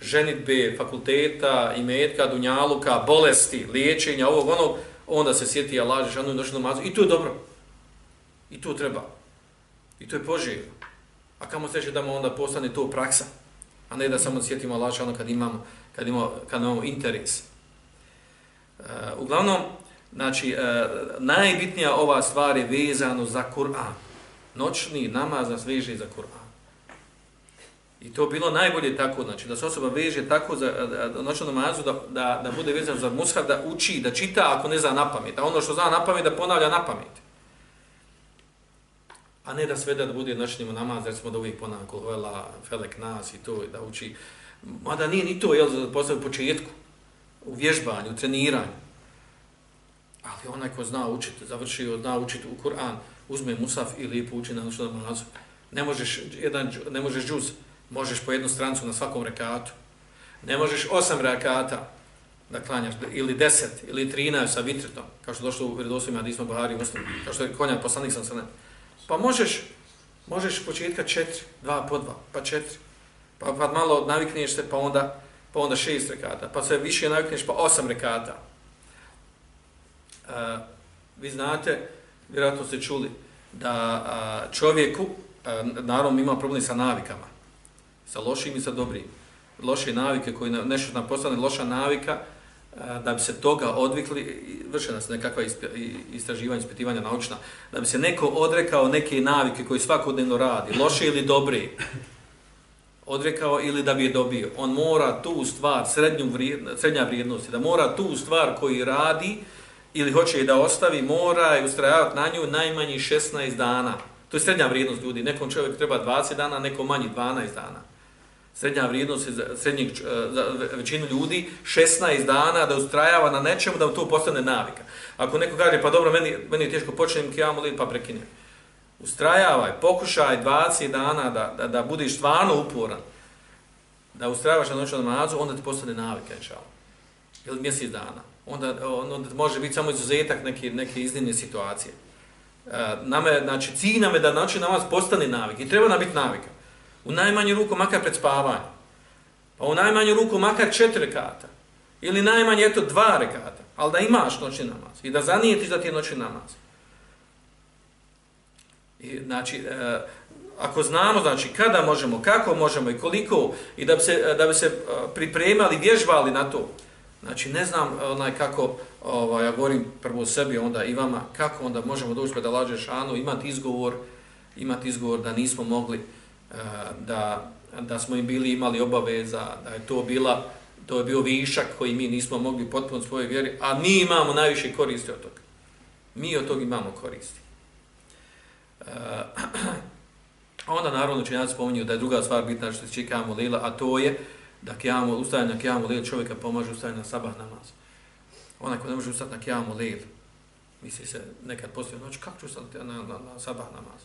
ženitbe, fakulteta, imetka, dunjaluka, bolesti, liječenja, ovog onog, onda se sjeti Allah, Žešanu i noćnu namazu. I to je dobro. I to treba. I to je poživno. A kamo se da mu onda postane to praksa? a ne da samo sjetimo Allah Žešanu kad imamo, kad imamo, kad imamo interes. Uh, uglavnom, znači, uh, najbitnija ova stvar je vezano za Kur'an. Noćni namaz nas veže za Kur'an. I to bilo najbolje tako, znači da se osoba veže tako za noćnu namazu da, da, da bude vezan za mushaf, da uči, da čita ako ne zna na pamet. A ono što zna na pamet da ponavlja na pamet. A ne da sve da bude noćni namaz, recimo da uvijek ponavlja kolovela, felek nas i to, da uči. Mada nije ni to, jel, za početku, u vježbanju, u treniranju. Ali onaj ko zna učiti, završio, zna učiti u Kur'an, uzme musaf i lijepo uči na noćnu namazu. Ne možeš, jedan, ne možeš džuz, možeš po jednu strancu na svakom rekatu. Ne možeš osam rekata da klanjaš, ili deset, ili trinaest sa vitretom, kao što došlo u vredosvima Adisma Bahari i Muslim, kao što je konja poslanik sam sam Pa možeš, možeš početka četiri, dva po dva, pa četiri. Pa, pa malo navikneš se, pa onda, pa onda šest rekata. Pa sve više navikneš, pa osam rekata. Uh, vi znate, vjerojatno ste čuli, da a, čovjeku, a, naravno ima problem sa navikama sa lošim i sa dobrim. Loše navike koje nešto nam postane loša navika, e, da bi se toga odvikli, vršena nas nekakva istraživanja, ispitivanja naučna, da bi se neko odrekao neke navike koje svakodnevno radi, loše ili dobre, odrekao ili da bi je dobio. On mora tu stvar, srednju vrijednost, srednja vrijednost, da mora tu stvar koji radi ili hoće i da ostavi, mora i ustrajavati na nju najmanji 16 dana. To je srednja vrijednost ljudi. Nekom čovjek treba 20 dana, nekom manji 12 dana srednja vrijednost je za, srednjeg, e, za većinu ljudi 16 dana da ustrajava na nečemu da to postane navika. Ako neko kaže, pa dobro, meni, meni je teško počnem kijamu li, pa prekinem. Ustrajavaj, pokušaj 20 dana da, da, da budiš stvarno uporan, da ustrajavaš na noćnom namazu, onda ti postane navika, inshallah. Ili mjesec dana. Onda, onda može biti samo izuzetak neke, neke iznimne situacije. E, je, znači, cilj nam je da noćni namaz postane navik. I treba nam biti navika. U najmanju ruku makar pred spavanje. Pa u najmanju ruku makar četiri rekata. Ili najmanje eto dva rekata. Ali da imaš noćni namaz. I da zanijetiš da ti je noćni namaz. I, znači, e, ako znamo znači, kada možemo, kako možemo i koliko, i da bi se, da bi se e, pripremali, vježbali na to. Znači, ne znam e, onaj kako, ovaj, ja govorim prvo sebi, onda i vama, kako onda možemo doći pa da lađe šanu, imati izgovor, imati izgovor da nismo mogli E, da, da smo im bili imali obaveza, da je to bila to je bio višak koji mi nismo mogli potpuno svoje vjeri, a mi imamo najviše koristi od toga. Mi od toga imamo koristi. E, a *clears throat* onda naravno učenjaci spominju da je druga stvar bitna što se čekamo lila, a to je da kjamo, ustajanje na kjamo lila čovjeka pomaže ustajanje na sabah namaz. Onaj ko ne može ustati na kjamo lila, misli se nekad poslije noć, kako ću ustati na, na, na sabah namaz?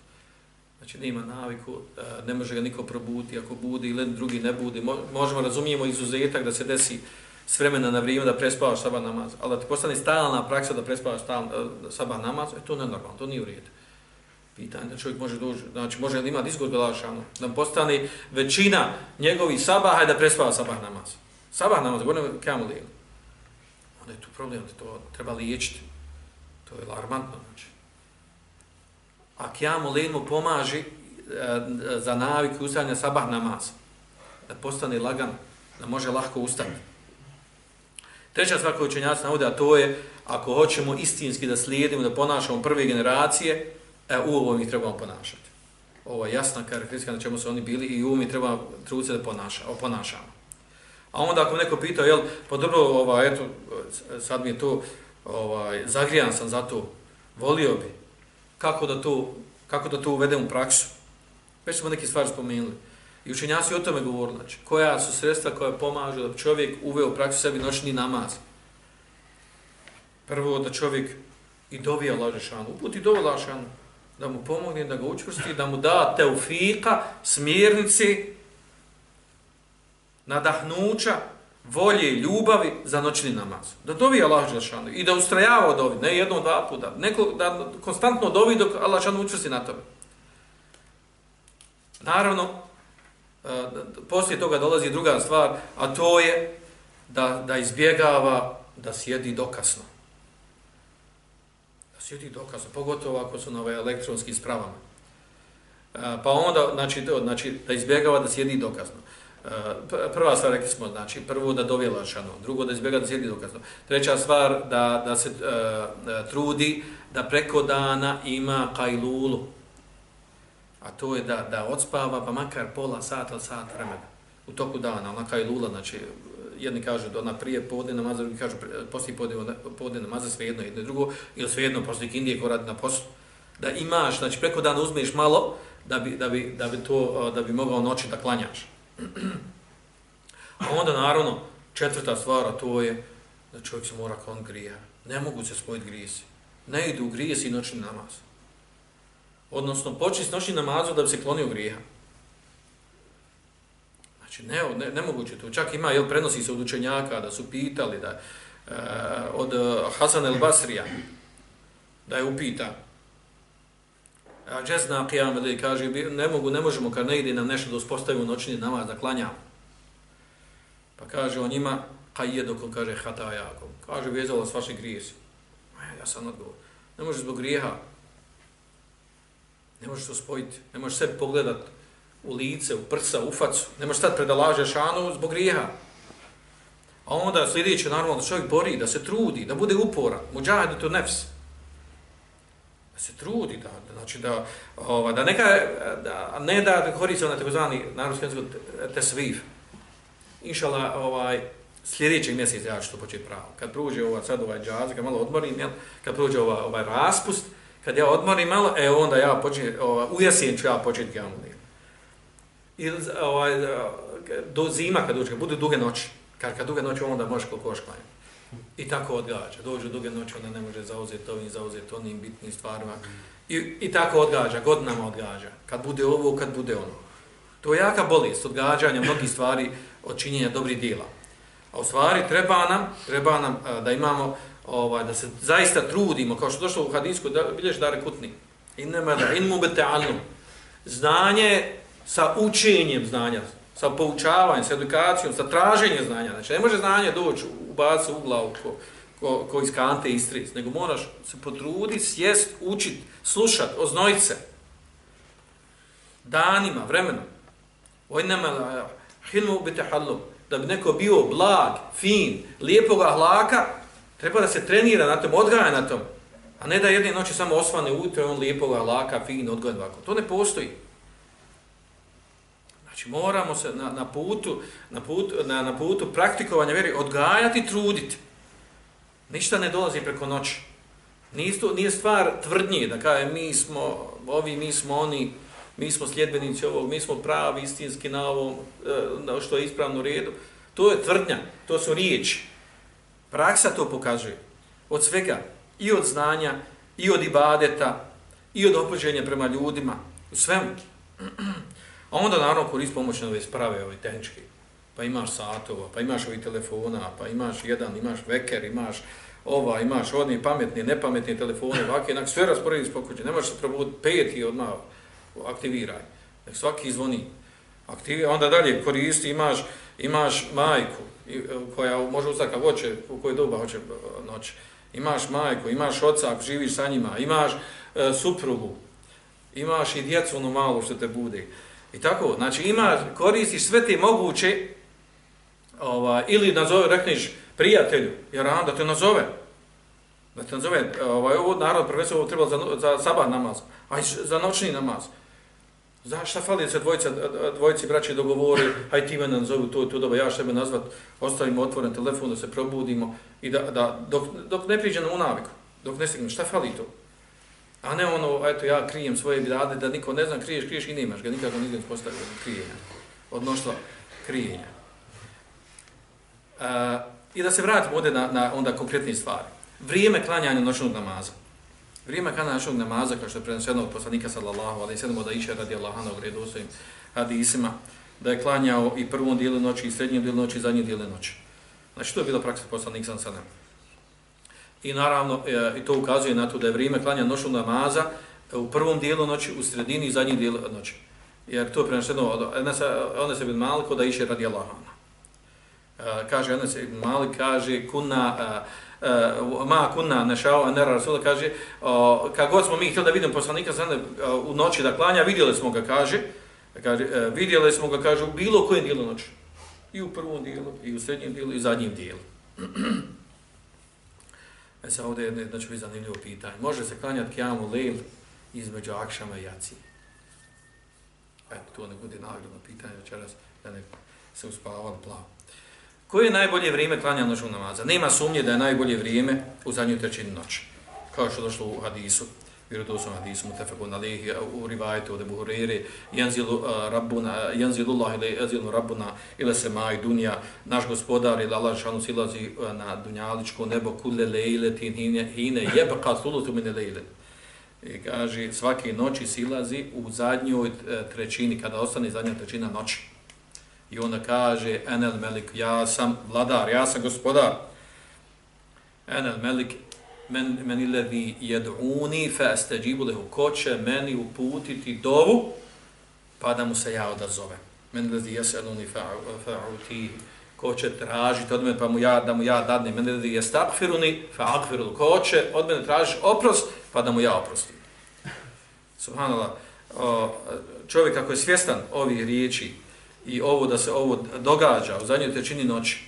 Znači nema naviku, e, ne može ga niko probuti, ako budi ili drugi ne budi, možemo razumijemo izuzetak da se desi s vremena na vrijeme da prespavaš sabah namaz, ali da ti postane stalna praksa da prespavaš stal, e, sabah namaz, e, to ne normalno, to nije u redu. Pitanje da čovjek može doći, znači može li imati izgod belašanu, da postane većina njegovih sabaha da prespava sabah namaz. Sabah namaz, govorimo kamu lijelu. Onda je tu problem, to treba liječiti. To je alarmantno, znači a kjamu lejnu pomaži e, za naviku ustavljanja sabah namaz. Da postane lagan, da može lahko ustati. Treća stvar koju učenjaci navode, a to je ako hoćemo istinski da slijedimo, da ponašamo prve generacije, e, u ovom ih trebamo ponašati. Ovo je jasna karakteristika na čemu su oni bili i u ovom ih trebamo truce da ponaša, ponašamo. A onda ako neko pitao, jel, pa dobro, ovaj, eto, sad mi je to, ovaj, zagrijan sam za to, volio bi, kako da to, kako da to uvedemo u praksu. Već smo neke stvari spomenuli. I učenjaci o tome govorili, znači, koja su sredstva koja pomažu da čovjek uveo u praksu sebi noćni namaz. Prvo da čovjek i dovija lažešanu, uputi dovija lažešanu, da mu pomogne, da ga učvrsti, da mu da teufika, smjernici, nadahnuća, volje i ljubavi za noćni namaz. Da dovi Allah Đelšanu i da ustrajava od ovi, ne jednom, dva puta, neko, da konstantno dovi dok Allah Đelšanu učvrsti na tome. Naravno, e, poslije toga dolazi druga stvar, a to je da, da izbjegava da sjedi dokasno. Da sjedi dokasno, pogotovo ako su na ovaj elektronskim spravama. E, pa onda, znači, znači, da izbjegava da sjedi dokasno prva stvar rekli smo, znači prvo da dovjela šano, drugo da izbjega da sjedi dokazno. Treća stvar da, da se uh, trudi da preko dana ima kajlulu. A to je da, da odspava pa makar pola sata ili sat vremena u toku dana, ona kajlula, znači jedni kažu da ona prije podne namaza, drugi kažu poslije podne, podne namaza, sve jedno, jedno i drugo, ili sve jedno, poslije Indije ko radi na poslu, da imaš, znači preko dana uzmeš malo, da bi, da bi, da bi, to, da bi mogao noći da klanjaš. A onda naravno četvrta stvar to je da čovjek se mora klon grija. Ne mogu se spojiti grijesi. Ne idu grijesi i noćni namaz. Odnosno počni s noćnim namazom da bi se klonio grija. Znači ne, ne, nemoguće to. Čak ima, jel, prenosi se od učenjaka da su pitali da e, od e, Hasan el Basrija da je upita džezna qiyam ili kaže ne mogu ne možemo kad ne ide nam nešto da uspostavimo noćni namaz da klanjamo. Pa kaže on njima kaj je dok kaže hatajakom. kaže vezalo s vašim grijesi. Ja sam odgovor. Ne može zbog grijeha. Ne možeš to spojiti. Ne možeš sebi pogledat u lice, u prsa, u facu. Ne možeš stati predalaže šanu zbog grijeha. A onda sljedeće naravno da čovjek bori da se trudi, da bude uporan. Muđajdu to nefs se trudi da znači da ova da neka da ne da koristi na takozvani narodski jezik tesvif. Inshallah ovaj sljedeći mjesec ja ću to početi pravo. Kad prođe ova sad ovaj džaz, kad malo odmorim, jel, kad prođe ova, ovaj raspust, kad ja odmorim malo, e onda ja počnem, ovaj, u jesen ću ja početi gamulim. I ovaj, do zima kad uđe, bude duge noći. Kad, kad duge noći, onda možeš koliko klanjati. I tako odgađa. Dođu duge noći, onda ne može zauzeti ovim, zauzeti onim bitnim stvarima. I, I tako odgađa, godinama odgađa. Kad bude ovo, kad bude ono. To je jaka bolest, odgađanja mnogih stvari od činjenja dobrih dijela. A u stvari treba nam, treba nam a, da imamo, ovaj, da se zaista trudimo, kao što došlo u hadisku, da bilješ dare kutni. In nema da, in mu bete anu. Znanje sa učenjem znanja, sa poučavanjem, sa edukacijom, sa traženjem znanja. Znači, ne može znanje doći u bacu u glavu ko, ko, ko iz kante istric, nego moraš se potruditi, sjest, učit, slušat, oznojit se. Danima, vremenom. Oj hilmu bite hallu. Da bi neko bio blag, fin, lijepog ahlaka, treba da se trenira na tom, odgaja na tom. A ne da jedne noći samo osvane ujutro on lijepog ahlaka, fin, odgojen ovako. To ne postoji. Znači moramo se na, na, putu, na, putu, na, na putu praktikovanja vjeri odgajati, truditi. Ništa ne dolazi preko noći. Nije, nije stvar tvrdnje da kaže mi smo ovi, mi smo oni, mi smo sljedbenici ovog, mi smo pravi, istinski na ovom, e, na što je ispravno u redu. To je tvrdnja, to su riječi. Praksa to pokazuje. Od svega, i od znanja, i od ibadeta, i od opođenja prema ljudima, u svemu. *clears throat* A onda naravno korist pomoćne ove sprave, ove tehničke. Pa imaš satova, pa imaš ovih telefona, pa imaš jedan, imaš veker, imaš ova, imaš odni pametni, nepametni telefone, ovakve, jednak sve rasporedi po. Ne možeš se probuditi pet i odmah aktiviraj. Nek svaki zvoni. Aktivi, onda dalje koristi, imaš, imaš majku e, koja može ustati kako hoće, u kojoj doba hoće e, noć. Imaš majku, imaš oca ako živiš sa njima, imaš e, suprugu, imaš i djecu ono malo što te bude. I tako, znači ima, koristiš sve te moguće, ovaj, ili nazove, rekneš prijatelju, jer on da te nazove, da te nazove, ovaj, ovo narod prvenstveno ovo trebalo za, za sabah namaz, a i za noćni namaz. Za šta fali se dvojica, dvojici braće dogovori, aj ti mene nazovu to i to doba, ja što sebe nazvat, ostavimo otvoren telefon da se probudimo i da, da dok, dok ne priđe na unaviku, dok ne stignemo, šta fali to? A ne ono, eto, ja krijem svoje bidade, da niko ne zna, kriješ, kriješ i nemaš ga, nikako nigdje ne postavio krijenja. Od mnoštva krijenja. E, I da se vratimo ovdje na, na onda konkretne stvari. Vrijeme klanjanja noćnog namaza. Vrijeme klanjanja noćnog namaza, kao što je prenosio od poslanika sallallahu, ali sedemo da iše radi Allaha na ugredu svojim hadisima, da je klanjao i prvom dijelu noći, i srednjem dijelu noći, i zadnjem dijelu noći. Znači, to je bila praksa poslanika sallallahu I naravno, e, i to ukazuje na to da je vrijeme klanja noću namaza e, u prvom dijelu noći, u sredini i zadnji dijelu noći. Jer to je prenošeno, ona se bin Malik da iše radi Allahana. E, kaže, ona se Malik kaže, kuna, e, e, ma kuna nešao, enera Rasula, kaže, o, kad god smo mi htjeli da vidimo poslanika sada e, u noći da klanja, vidjeli smo ga, kaže, Kaže, e, vidjeli smo ga, kaže, u bilo kojem dijelu noći. I u prvom dijelu, i u srednjem dijelu, i u zadnjem dijelu. *clears throat* e sad ovdje je znači, zanimljivo pitanje. Može se klanjati kjamu lejl između akšama i jaci. Eto, to ne bude nagradno pitanje večeras, da ne se uspavali plavo. Koje je najbolje vrijeme klanja noćnog namaza? Nema sumnje da je najbolje vrijeme u zadnju trećinu noći. Kao što je došlo u hadisu, vjerodostom hadisu, mutafekun alihi, u rivajetu od Ebu Huriri, janzilu uh, rabbuna, janzilullah ili janzilu rabbuna ili semaj dunja, naš gospodar ili Allah šanu silazi uh, na dunjaličko nebo kule lejle tin hine, hine jebka sulutu mine lejle. I kaže, svake noći silazi u zadnjoj uh, trećini, kada ostane zadnja trećina noći. I onda kaže, enel melik, ja sam vladar, ja sam gospodar. Enel melik, men, meni levi jed'uni fe esteđibu lehu, ko će meni uputiti dovu, pa da mu se ja odazove. Men levi jeseluni fa'uti, ko će tražiti od mene, pa mu ja, da mu ja dadne. Men levi jestakfiruni fa'akfiru, ko će od mene tražiti oprost, pa da mu ja oprostim. Subhanallah, čovjek ako je svjestan ovih riječi, i ovo da se ovo događa u zadnjoj trećini noći,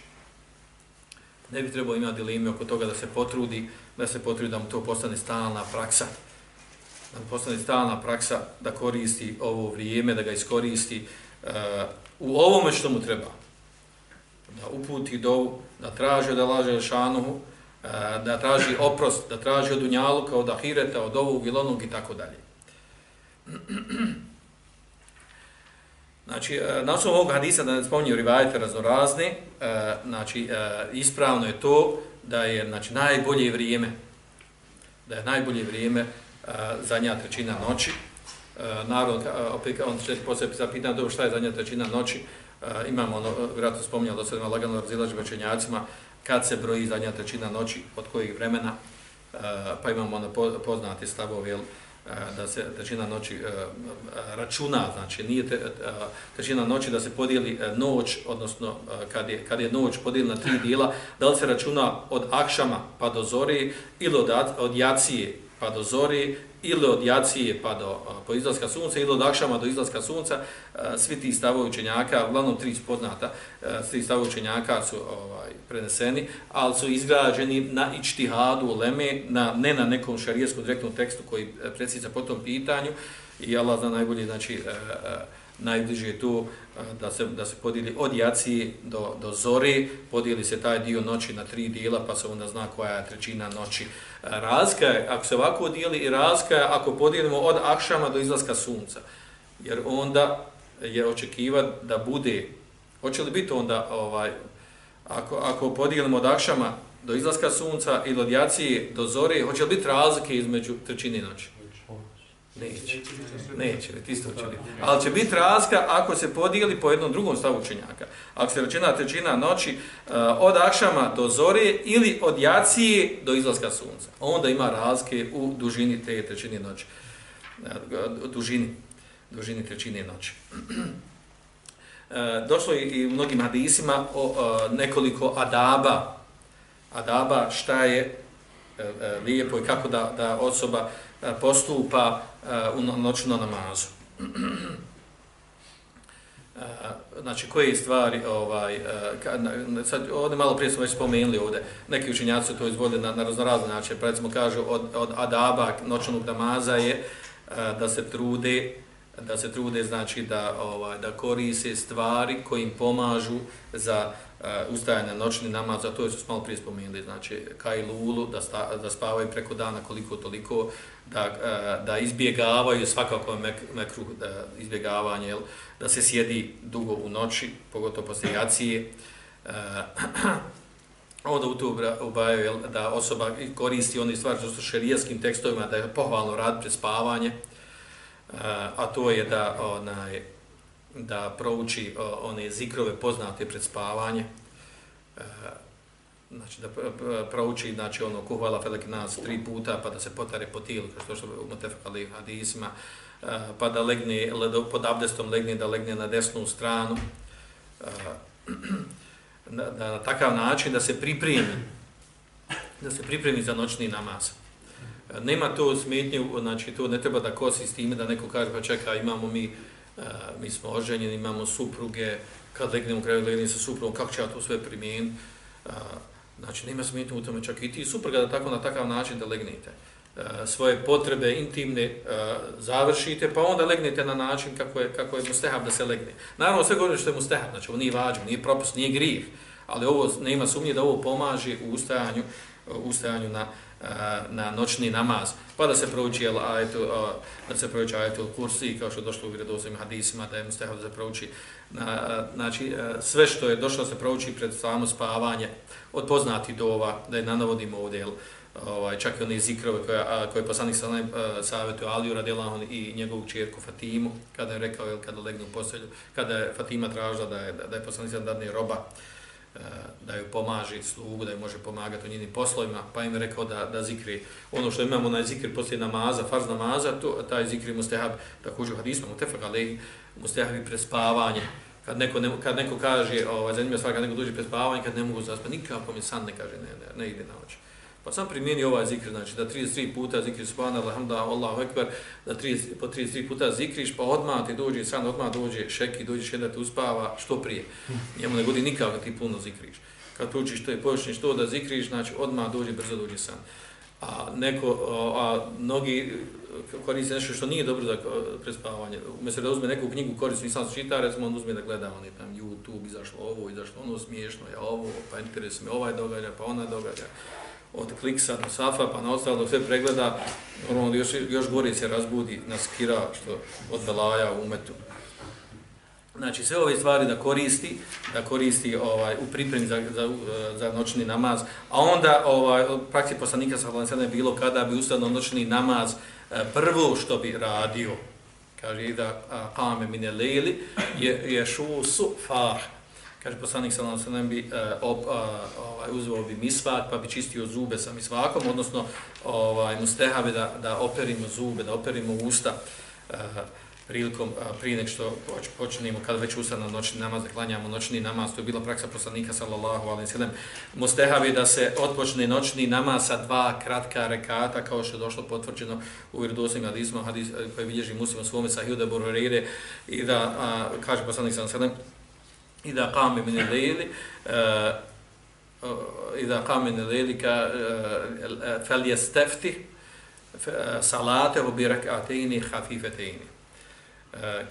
ne bi trebao imati dileme oko toga da se potrudi, da se potrudi da mu to postane stalna praksa, da mu postane stalna praksa da koristi ovo vrijeme, da ga iskoristi uh, u ovome što mu treba. Da uputi do, da traži da laže šanuhu, uh, eh, da traži oprost, da traži od unjaluka, od ahireta, od ovog ilonog i tako dalje. *clears throat* Znači, eh, na osnovu ovog hadisa, da ne spominju rivajete raznorazne, znači, ispravno je to da je znači, najbolje vrijeme, da je najbolje vrijeme zadnja trećina noći. Narod, opet, on će posebno zapitati dobro šta je zadnja trećina noći. Imamo, ono, vjerojatno spominjalo da se ima lagano razilaži večenjacima, kad se broji zadnja trećina noći, od kojih vremena, pa imamo ono poznati stavovi, jel, Eh, da se trećina noći eh, eh, računa, znači nije te, trećina noći da se podijeli noć, odnosno kad je, kad je noć podijeljena tri dijela, da li se računa od akšama pa do zori ili od, od jacije pa do zori ili od jacije pa do po izlaska sunca ili od akšama do izlaska sunca, svi ti stavovi učenjaka, uglavnom tri poznata, svi stavovi učenjaka su ovaj, preneseni, ali su izgrađeni na ičtihadu leme, na, ne na nekom šarijeskom direktnom tekstu koji e, predsjeća po tom pitanju i Allah zna najbolje, znači, e, e, najbliže je eh, to da se, da se podijeli od jacije do, do zore, podijeli se taj dio noći na tri dijela, pa se onda zna koja je trećina noći. Eh, razka je, ako se ovako dijeli, i razka je ako podijelimo od akšama do izlaska sunca. Jer onda je očekivat da bude, hoće li biti onda, ovaj, ako, ako podijelimo od akšama do izlaska sunca ili od jacije do zore, hoće li biti razlike između trećine noći? Neće. Neće, biti isto će biti. Ali će biti razlika ako se podijeli po jednom drugom stavu učenjaka. Ako se računa trećina noći uh, od akšama do zore ili od jacije do izlaska sunca. Onda ima razlike u dužini te trećine noći. Uh, dužini, dužini trećine noći. Uh, *clears throat* došlo je i u mnogim hadisima o uh, nekoliko adaba. Adaba šta je uh, lijepo i kako da, da osoba E, postupa e, u noćnom namazu. *clears throat* E, znači koje stvari ovaj sad ovdje malo prije smo već spomenuli ovdje neki učinjaci su to izvodili na, na raznorazne načine pa recimo kažu od, od adaba noćnog namaza je da se trude da se trude znači da ovaj da koriste stvari koji im pomažu za uh, ustajanje noćni namaz, za to što smo malo prije spomenuli, znači kaj lulu, da, sta, da spavaju preko dana koliko toliko, da, e, da izbjegavaju svakako mek, mekru da izbjegavanje, jel, da se sjedi dugo u noći, pogotovo poslije jacije. Uh, onda u to ubaju jel, da osoba koristi one stvari što su šerijaskim tekstovima, da je pohvalno rad pred spavanje, e, a to je da onaj, da prouči one zikrove poznate pred spavanje, znači da prouči znači ono kuhvala felek nas tri puta pa da se potare po tijelu kao što u mutefakali hadisima eh, pa da legne pod abdestom legne da legne na desnu stranu eh, *clears throat* na, da, da na takav način da se pripremi da se pripremi za noćni namaz eh, nema to smetnje znači to ne treba da kosi s time da neko kaže pa čeka imamo mi mi smo oženjeni, imamo supruge, kad legnemo kraju legnem sa suprugom, kako će ja to sve primijeniti? Znači, nema smetnje u tome čak i ti supruga da tako na takav način da legnete e, svoje potrebe intimne e, završite, pa onda legnete na način kako je, kako je mustehab da se legne. Naravno, sve govori što je mustehab, znači ovo nije vađen, nije propust, nije grih, ali ovo nema sumnje da ovo pomaže u ustajanju, u ustajanju na, na noćni namaz, pa da se prouči ajetu, da se prouči ajetu kursi, kao što je došlo u vredozim hadisima, da je mustehab da se prouči na, znači, sve što je došlo se prouči pred samo spavanje, od poznati dova, da je nanovodimo ovdje, jel, ovaj, čak i one zikrove koje, a, koje poslanik sa uh, savjetuje Aliju radijelahu i njegovu čerku Fatimu, kada je rekao, jel, kada legne u postelju, kada je Fatima tražila da je, da je poslanik sa dadne roba, Eh, da ju pomaže slugu, da ju može pomagati u njenim poslovima, pa im rekao da, da zikri ono što imamo na zikri poslije namaza, farz namaza, to, taj zikri mustehab, također u hadismu, mutefak, ali mustehab i prespavanje, kad neko, ne, kad neko kaže, ovaj, zanimljiva stvar, kad neko dođe prespavanje, kad ne mogu zaspati, nikako mi san ne kaže, ne, ne, ne ide na oči. Pa sam primijeni ovaj zikr, znači da 33 puta zikri subhana, alhamda, Allahu ekber, da 30, po 33 puta zikriš, pa odmah ti dođe, san odmah dođe šeki, dođeš jedan te uspava, što prije. Njemu ne godi nikako ti puno zikriš. Kad pručiš to i počneš to da zikriš, znači odmah dođe, brzo dođe san. A neko, a mnogi koriste nešto što nije dobro za prespavanje. Umjesto da uzme neku knjigu korisni nisam se čita, recimo on uzme da gleda, on je tam YouTube, izašlo ovo, izašlo ono smiješno, ja ovo, pa interesuje me ovaj događaj, pa ona događaj od kliksa do safa pa na ostalo sve pregleda, normalno još, još gori se razbudi na skira što od belaja u umetu. Znači sve ove stvari da koristi, da koristi ovaj u pripremi za, za, za noćni namaz, a onda ovaj praksi poslanika sa Allahom je bilo kada bi ustao noćni namaz e, prvo što bi radio, kaže da kame mine leli, je, je šu su fah, kaže poslanik sallallahu alejhi ve sellem bi uh, uh, ovaj uzeo bi misvak pa bi čistio zube sa misvakom odnosno ovaj mustehabe da da operimo zube da operimo usta uh, prilikom uh, prije nego što poč, počnemo kad već ustane noćni namaz da klanjamo noćni namaz to je bila praksa poslanika sallallahu alejhi ve sellem. Mustehabe da se odpočne noćni namaz sa dva kratka rekata kao što je došlo potvrđeno u vjerodostojnim hadisima hadis koji bilježi Muslim u svom sahihu da borere i da uh, kaže poslanik sallallahu alejhi ve sellem إذا قام من الليل إذا قام من الليل فليستفتح صلاته بركعتين خفيفتين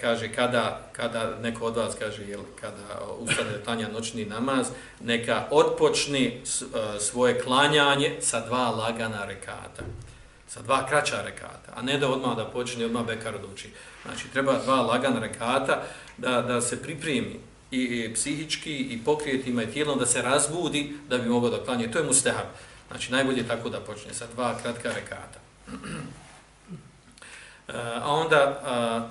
kaže kada kada neko od vas kaže jel kada ustane klanja noćni namaz neka otpočni svoje klanjanje sa dva lagana rekata sa dva kraća rekata a ne da odmah da počne odmah bekar uči znači treba dva lagana rekata da da se pripremi i, i psihički i pokrijetima i tijelom da se razbudi da bi mogao da klanje. To je mustahab. Znači najbolje tako da počne sa dva kratka rekata. *clears throat* Eh, a onda a,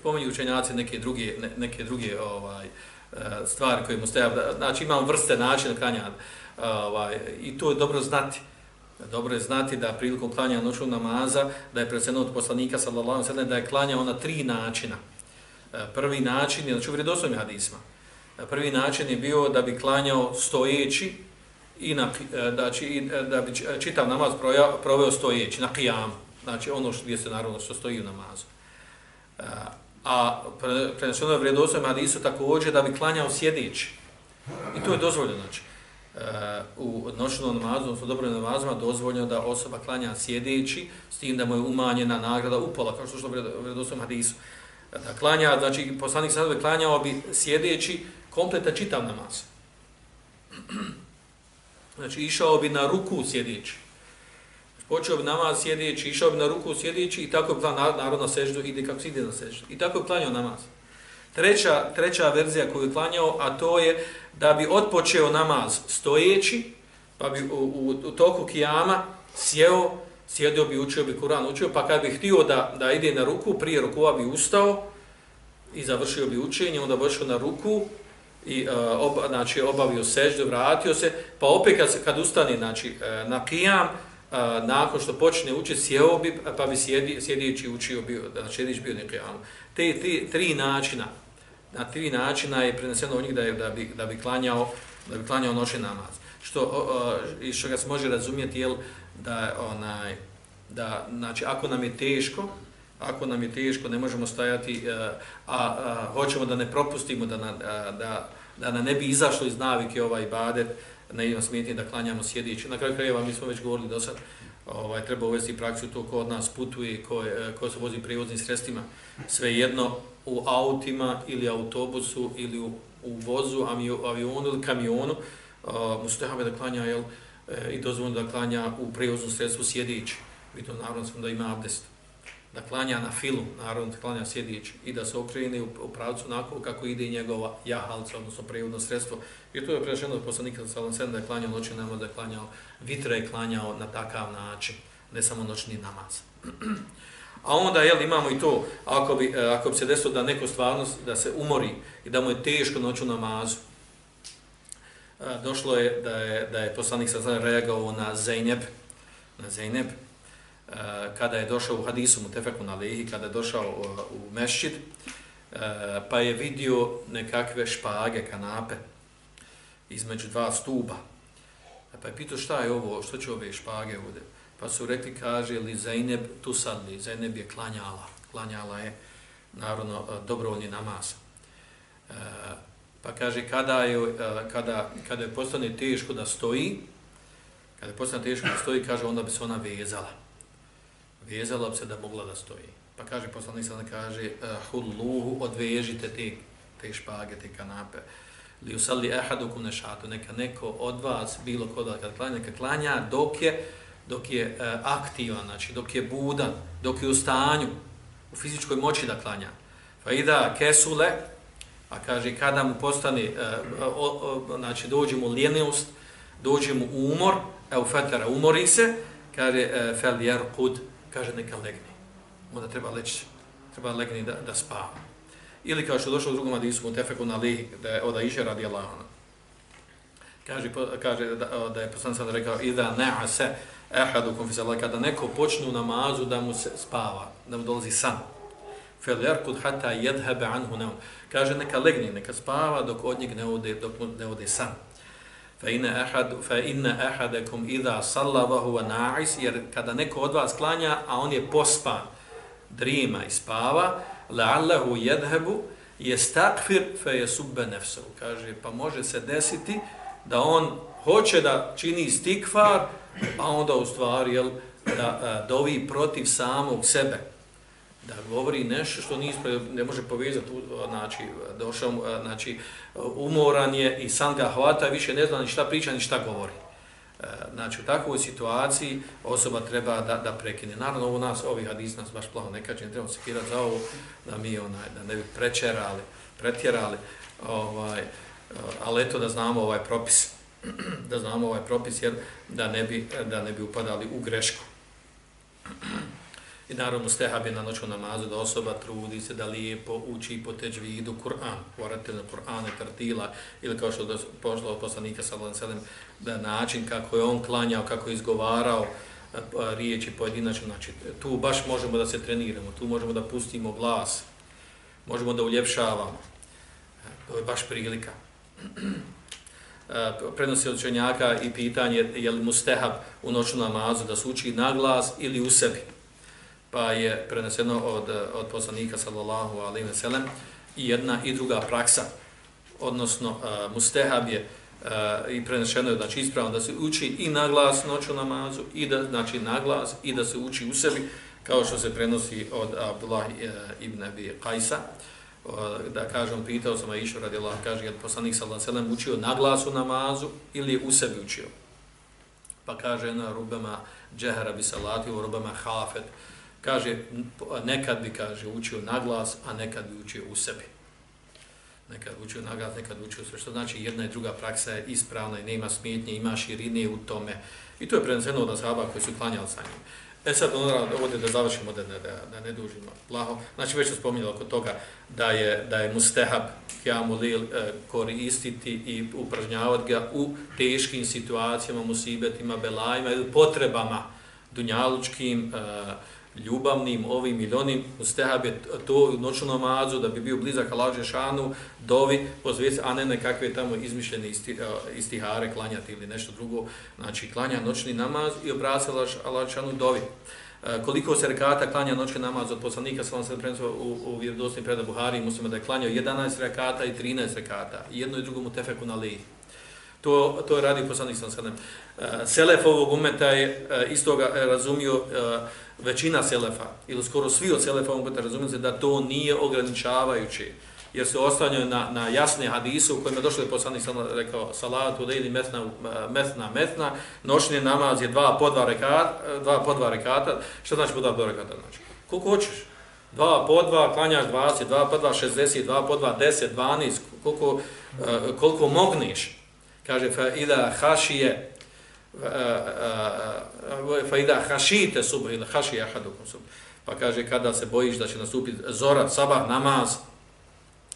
spominju učenjaci neke druge, ne, neke druge ovaj, eh, stvari koje mustahab. Znači imamo vrste načina klanja ovaj, i to je dobro znati. Dobro je znati da prilikom klanja noćnog namaza, da je predsjedno od poslanika, sallallahu sallam, da je klanjao na tri načina. E, prvi način je, znači u vredosnovim hadisma, e, prvi način je bio da bi klanjao stojeći i na, e, da, či, da bi čitav namaz proveo stojeći, na kijam, znači ono što se naravno što stoji u namazu. A preneseno je vredosnovim hadisu također da bi klanjao sjedeći. I to je dozvoljeno, znači u noćnom namazu, odnosno dobro namazima, dozvoljeno da osoba klanja sjedeći, s tim da mu je umanjena nagrada upola, kao što što u vredoslovnim hadisu da klanja, znači poslanik sada klanjao bi sjedeći kompletan čitav namaz. *clears throat* Znači išao bi na ruku sjedeći. Počeo bi namaz sjedeći, išao bi na ruku sjedeći i tako bi klanjao narod na seždu, ide kako se ide na seždu. I tako bi klanjao namaz. Treća, treća verzija koju je klanjao, a to je da bi otpočeo namaz stojeći, pa bi u, u, u toku kijama sjeo sjedio bi, učio bi Kur'an, učio, pa kad bi htio da, da ide na ruku, prije rukova bi ustao i završio bi učenje, onda bi išao na ruku i e, uh, ob, znači, obavio seždu, vratio se, pa opet kad, kad ustane znači, uh, na kijam, a, nakon što počne učiti, sjeo bi, pa bi sjedi, sjedijući učio, bio, znači sjedić bio neki kijamu. Te tri, tri načina, na tri načina je preneseno u njih da, je, da, bi, da bi klanjao, da bi klanjao noćni namaz. Što, uh, uh, što ga se može razumjeti, jel, da onaj da znači ako nam je teško ako nam je teško, ne možemo stajati, a, a, a hoćemo da ne propustimo, da, na, a, da, da na ne bi izašlo iz navike ovaj ibadet, ne ima smetnje da klanjamo sjedići. Na kraju krajeva, mi smo već govorili do sad, ovaj, treba uvesti praksu to ko od nas putuje, ko, je, ko se vozi prijevoznim sredstvima, svejedno u autima ili autobusu ili u, u vozu, avionu ili kamionu, uh, mu da klanja jel, e, i dozvoljno da klanja u prijevoznom sredstvu sjedići. Vidno, naravno smo da ima abdest da klanja na filu, naravno da klanja sjedići i da se okrene u, u pravcu onako kako ide njegova jahalca, odnosno prijevodno sredstvo. I to je prešeno od poslanika Salam Sen da je klanjao noćni namaz, da je klanjao vitra je klanjao na takav način, ne samo noćni namaz. *clears throat* A onda jel, imamo i to, ako bi, e, ako bi se desilo da neko stvarno da se umori i da mu je teško noću namazu, e, došlo je da je, da je poslanik sa reagovao na Zeynep, na Zeynep, Eh, kada je došao u hadisu Mutefeku na Lehi, kada je došao eh, u mešćid, eh, pa je vidio nekakve špage, kanape između dva stuba. E, pa je pitao šta je ovo, što će ove špage ovdje? Pa su rekli, kaže li Zaineb tu sadli, Zaineb je klanjala, klanjala je naravno dobrovoljni namaz. Pa kaže, kada je, kada, kada je postane teško da stoji, kada je postane teško da stoji, kaže, onda bi se ona vezala vezala bi se da mogla da stoji. Pa kaže poslanik sada kaže eh, hulluhu odvežite te te špage, te kanape. Li usalli ahadukum nešatu, neka neko od vas, bilo kod vas kad klanja, neka klanja dok je, dok je eh, aktivan, znači dok je budan, dok je u stanju, u fizičkoj moći da klanja. Fa ida kesule, a kaže kada mu postane, eh, o, o, znači dođe mu lijenost, dođe mu umor, evo fetera, umori se, kaže fel fel jerkud, kaže neka legne. Onda treba leći, treba legni da, da spava. Ili kao što je došlo u drugom hadisu, u tefeku na Lih, da je oda iše radi Allahona. Kaže, kaže da, da je poslan sada rekao, i da ne se ehadu konfisala, kada neko počne u namazu da mu se spava, da mu dolazi san. Fel yarkud hatta yadhhab anhu nawm. Kaže neka legne, neka spava dok od njeg ne ode, dok mu ne ode san فَإِنَّ أَحَدُ ahad fa إِذَا صَلَّ idha salla wa na'is jer kada neko od vas klanja a on je pospan drima i spava la'allahu يَدْهَبُ yastaghfir فَيَسُبَّ نَفْسَهُ kaže pa može se desiti da on hoće da čini stikvar, a onda u stvari jel, da dovi protiv samog sebe da govori nešto što nije ne može povezati, znači, došao, znači, umoran je i sam ga hvata, više ne zna ni šta priča, ni šta govori. E, znači, u takvoj situaciji osoba treba da, da prekine. Naravno, ovo nas, ovih hadis nas baš plaho ne kaže, ne trebamo se kirati za ovo, da mi onaj, da ne bi prečerali, pretjerali, ovaj, ali eto da znamo ovaj propis, *clears throat* da znamo ovaj propis, jer da ne bi, da ne bi upadali u grešku. *clears throat* I naravno stehab je na noćnom namazu da osoba trudi se da lijepo uči po teđvidu Kur'an, vorate na Kur'an tartila, ili kao što je pošlo od poslanika sallam sallam, da način kako je on klanjao, kako je izgovarao riječi pojedinačno, znači tu baš možemo da se treniramo, tu možemo da pustimo glas, možemo da uljepšavamo, to je baš prilika. *clears throat* Prenosi od čenjaka i pitanje je li mu stehab u noćnom namazu da se uči na glas ili u sebi? Pa je preneseno od, od poslanika sallallahu alaihi ve sellem i jedna i druga praksa, odnosno uh, mustehab je uh, i preneseno je znači ispravno da se uči i na glas noću namazu, i da, znači na glas i da se uči u sebi, kao što se prenosi od Abdullah uh, ibn Abi Qajsa, uh, da kažem, pitao sam Aisha radijallahu kaže, je poslanik sallallahu alaihi ve sellem učio na glasu namazu ili je u sebi učio? Pa kaže, na rubama džehara bi salati, u rubama hafet, kaže, nekad bi, kaže, učio na glas, a nekad bi učio u sebi. Nekad učio na glas, nekad učio sve. Što znači, jedna i druga praksa je ispravna i nema smjetnje, ima širine u tome. I to je preneseno od ashaba koji su klanjali sa njim. E sad, ono, ovdje da završimo, da ne, da, da ne dužimo plaho. Znači, već sam spominjala oko toga da je, da je mustehab kjamulil e, koristiti i upražnjavati ga u teškim situacijama, musibetima, belajima ili potrebama dunjalučkim, e, ljubavnim, ovim ili onim, ustehab je to noću namazu, da bi bio blizak Allah Žešanu, dovi, pozvijesti, a ne nekakve tamo izmišljene isti, uh, istihare, klanjati ili nešto drugo. Znači, klanja noćni namaz i obraca Allah Žešanu dovi. E, koliko se rekata klanja noćni namaz od poslanika sallallahu alejhi ve sellem u, u vjerodostojnim predavanjima Buhari i Muslima da je klanjao 11 rekata i 13 rekata. Jedno i drugo mu tefeku na li. To, to je radio poslanik sa alejhi. E, selef ovog umeta je e, istoga razumio e, većina selefa ili skoro svi od selefa ovog umeta se da to nije ograničavajuće jer se ostanjaju na, na jasne hadise u kojima je došlo je poslanik sam rekao salatu lejli metna, metna, metna, noćni namaz je dva po dva, rekat, dva, po dva rekata, što znači po dva, po rekata? Znači, koliko hoćeš? Dva po dva, klanjaš 20, dva po dva, 60, dva po dva, 10, 12, koliko, koliko mogniš. Kaže, fa ida hašije, fa ida hašite subh, ila hašije ahadukum subh. Pa kaže, kada se bojiš da će nastupiti zora, sabah, namaz,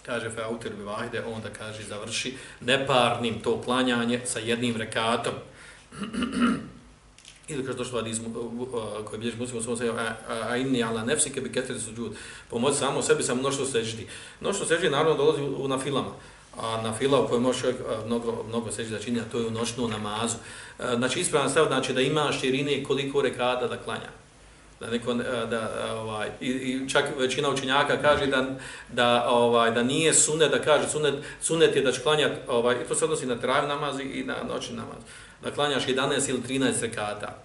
kaže fa autor bi vahide, onda kaže završi neparnim to klanjanje sa jednim rekatom. *clears throat* Ili kaže došlo hadis koji bilježi muslim, samo se a inni ala nefsike bi ketri suđud. Pomoći samo sebi sa mnoštvo seždi. Mnoštvo seždi naravno dolazi u, na filama. A na fila u kojoj može čovjek mnogo, mnogo seći da čini, a to je u noćnu namazu. E, znači ispravan stav znači da ima širine koliko rekada da klanja. Da neko e, da e, ovaj i, i čak većina učenjaka kaže da da ovaj da nije sunnet da kaže sunnet sunnet je da klanja ovaj i to se odnosi na trav namaz i na noćni namaz. Da klanjaš 11 ili 13 rekata.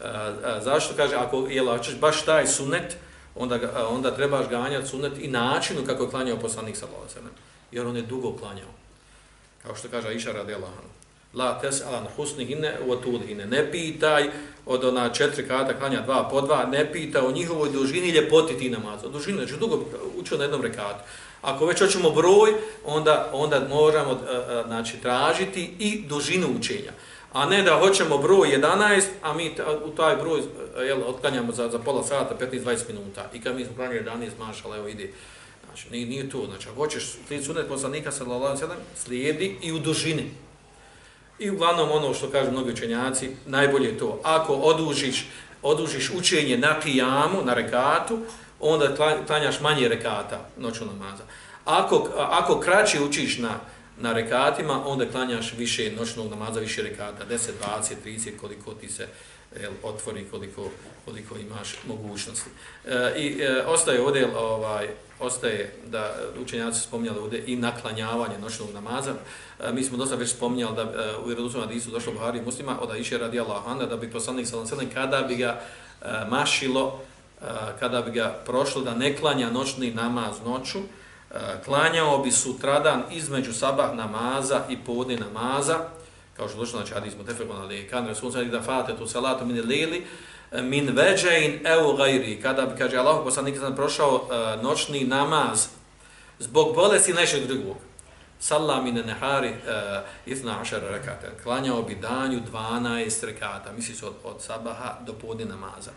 A, a, zašto? Kaže ako je lačeš baš taj sunnet onda onda trebaš ganjati sunnet i načinu kako je klanjao poslanik sallallahu alejhi ve sellem jer on je dugo klanjao kao što kaže Aisha radela, anha la tes'ala na husnihine u. Ne pitaj od ona četiri kata klanja dva po dva, ne pita o njihovoj dužini ljepoti ti namaz. O dužini, znači dugo učio na jednom rekatu. Ako već hoćemo broj, onda, onda moramo e, e, znači, tražiti i dužinu učenja. A ne da hoćemo broj 11, a mi u taj broj e, jel, otklanjamo za, za pola sata, 15-20 minuta. I kad mi smo klanjali 11, mašala, evo ide. Znači, nije, nije to. Znači, ako hoćeš slijedi sunet poslanika, sallallahu sallam, slijedi i u dužini. I uglavnom ono što kažu mnogi učenjaci, najbolje je to, ako odužiš, odužiš učenje na kijamu, na rekatu, onda klanjaš manje rekata noću namaza. Ako, ako kraće učiš na, na rekatima, onda klanjaš više noćnog namaza, više rekata, 10, 20, 30, koliko ti se jel, otvori, koliko, koliko imaš mogućnosti. E, I e, ostaje ovdje ovaj, ostaje da učenjaci spominjali ovdje i naklanjavanje noćnog namaza. E, mi smo dosta već spominjali da e, u Jerusalima Hadisu došlo Buhari muslima od Aisha radi Allahana da bi poslanik sallallahu kada bi ga e, mašilo, e, kada bi ga prošlo da ne klanja noćni namaz noću, e, klanjao bi sutradan između sabah namaza i podne namaza, kao što došlo znači hadis mutefekon ali kan Resul sam da fate tu salatu min lili min veđein eu gajri, kada bi, kaže Allah, poslanik sam prošao uh, noćni namaz zbog bolesti nešeg drugog. Salla min nehari e, uh, izna ašar rekata. Klanjao bi danju 12 rekata, misli se od, od sabaha do podne namaza.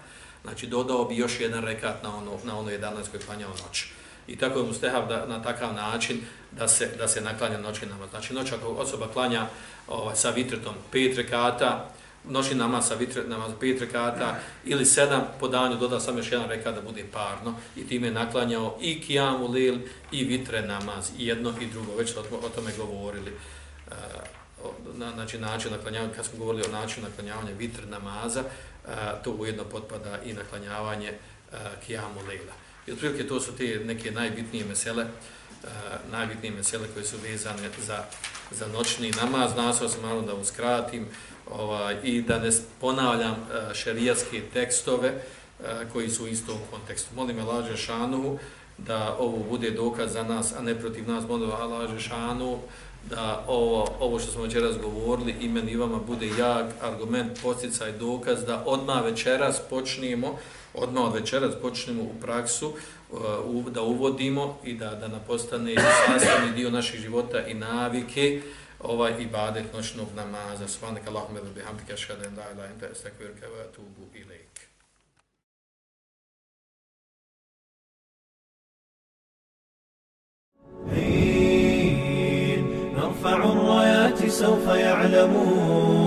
Znači, dodao bi još jedan rekat na ono, na ono 11 koje klanjao noć. I tako je mustehav da, na takav način da se, da se naklanja noćni namaz. Znači, noć ako osoba klanja ovaj, sa vitretom pet rekata, noćni namaz sa vitret, namaz pet rekata ili sedam po danju doda sam još jedan rekat da bude parno i time je naklanjao i kijamu lil i vitre namaz i jedno i drugo već o, o tome govorili E, na, znači način naklanjavanja kad smo govorili o načinu naklanjavanja vitre namaza e, to ujedno potpada i naklanjavanje uh, kijamu lejla i otprilike to su te neke najbitnije mesele uh, najbitnije mesele koje su vezane za, za noćni namaz nasao sam malo da uskratim ovaj, i da ne ponavljam uh, šerijatske tekstove uh, koji su u istom kontekstu. Molim je Lađe Šanu da ovo bude dokaz za nas, a ne protiv nas. Molim je Lađe Šanu da ovo, ovo što smo večeras govorili imen i vama bude jak argument, posticaj, dokaz da odmah večeras počnemo, odmah od večeras počnemo u praksu, uh, da uvodimo i da, da napostane sastavni dio naših života i navike, ovaj ibadet noćnog namaza. Subhanak Allahumma wa bihamdika ashhadu an la ilaha illa anta astaghfiruka wa atubu ilayk. نرفع الرايات سوف يعلمون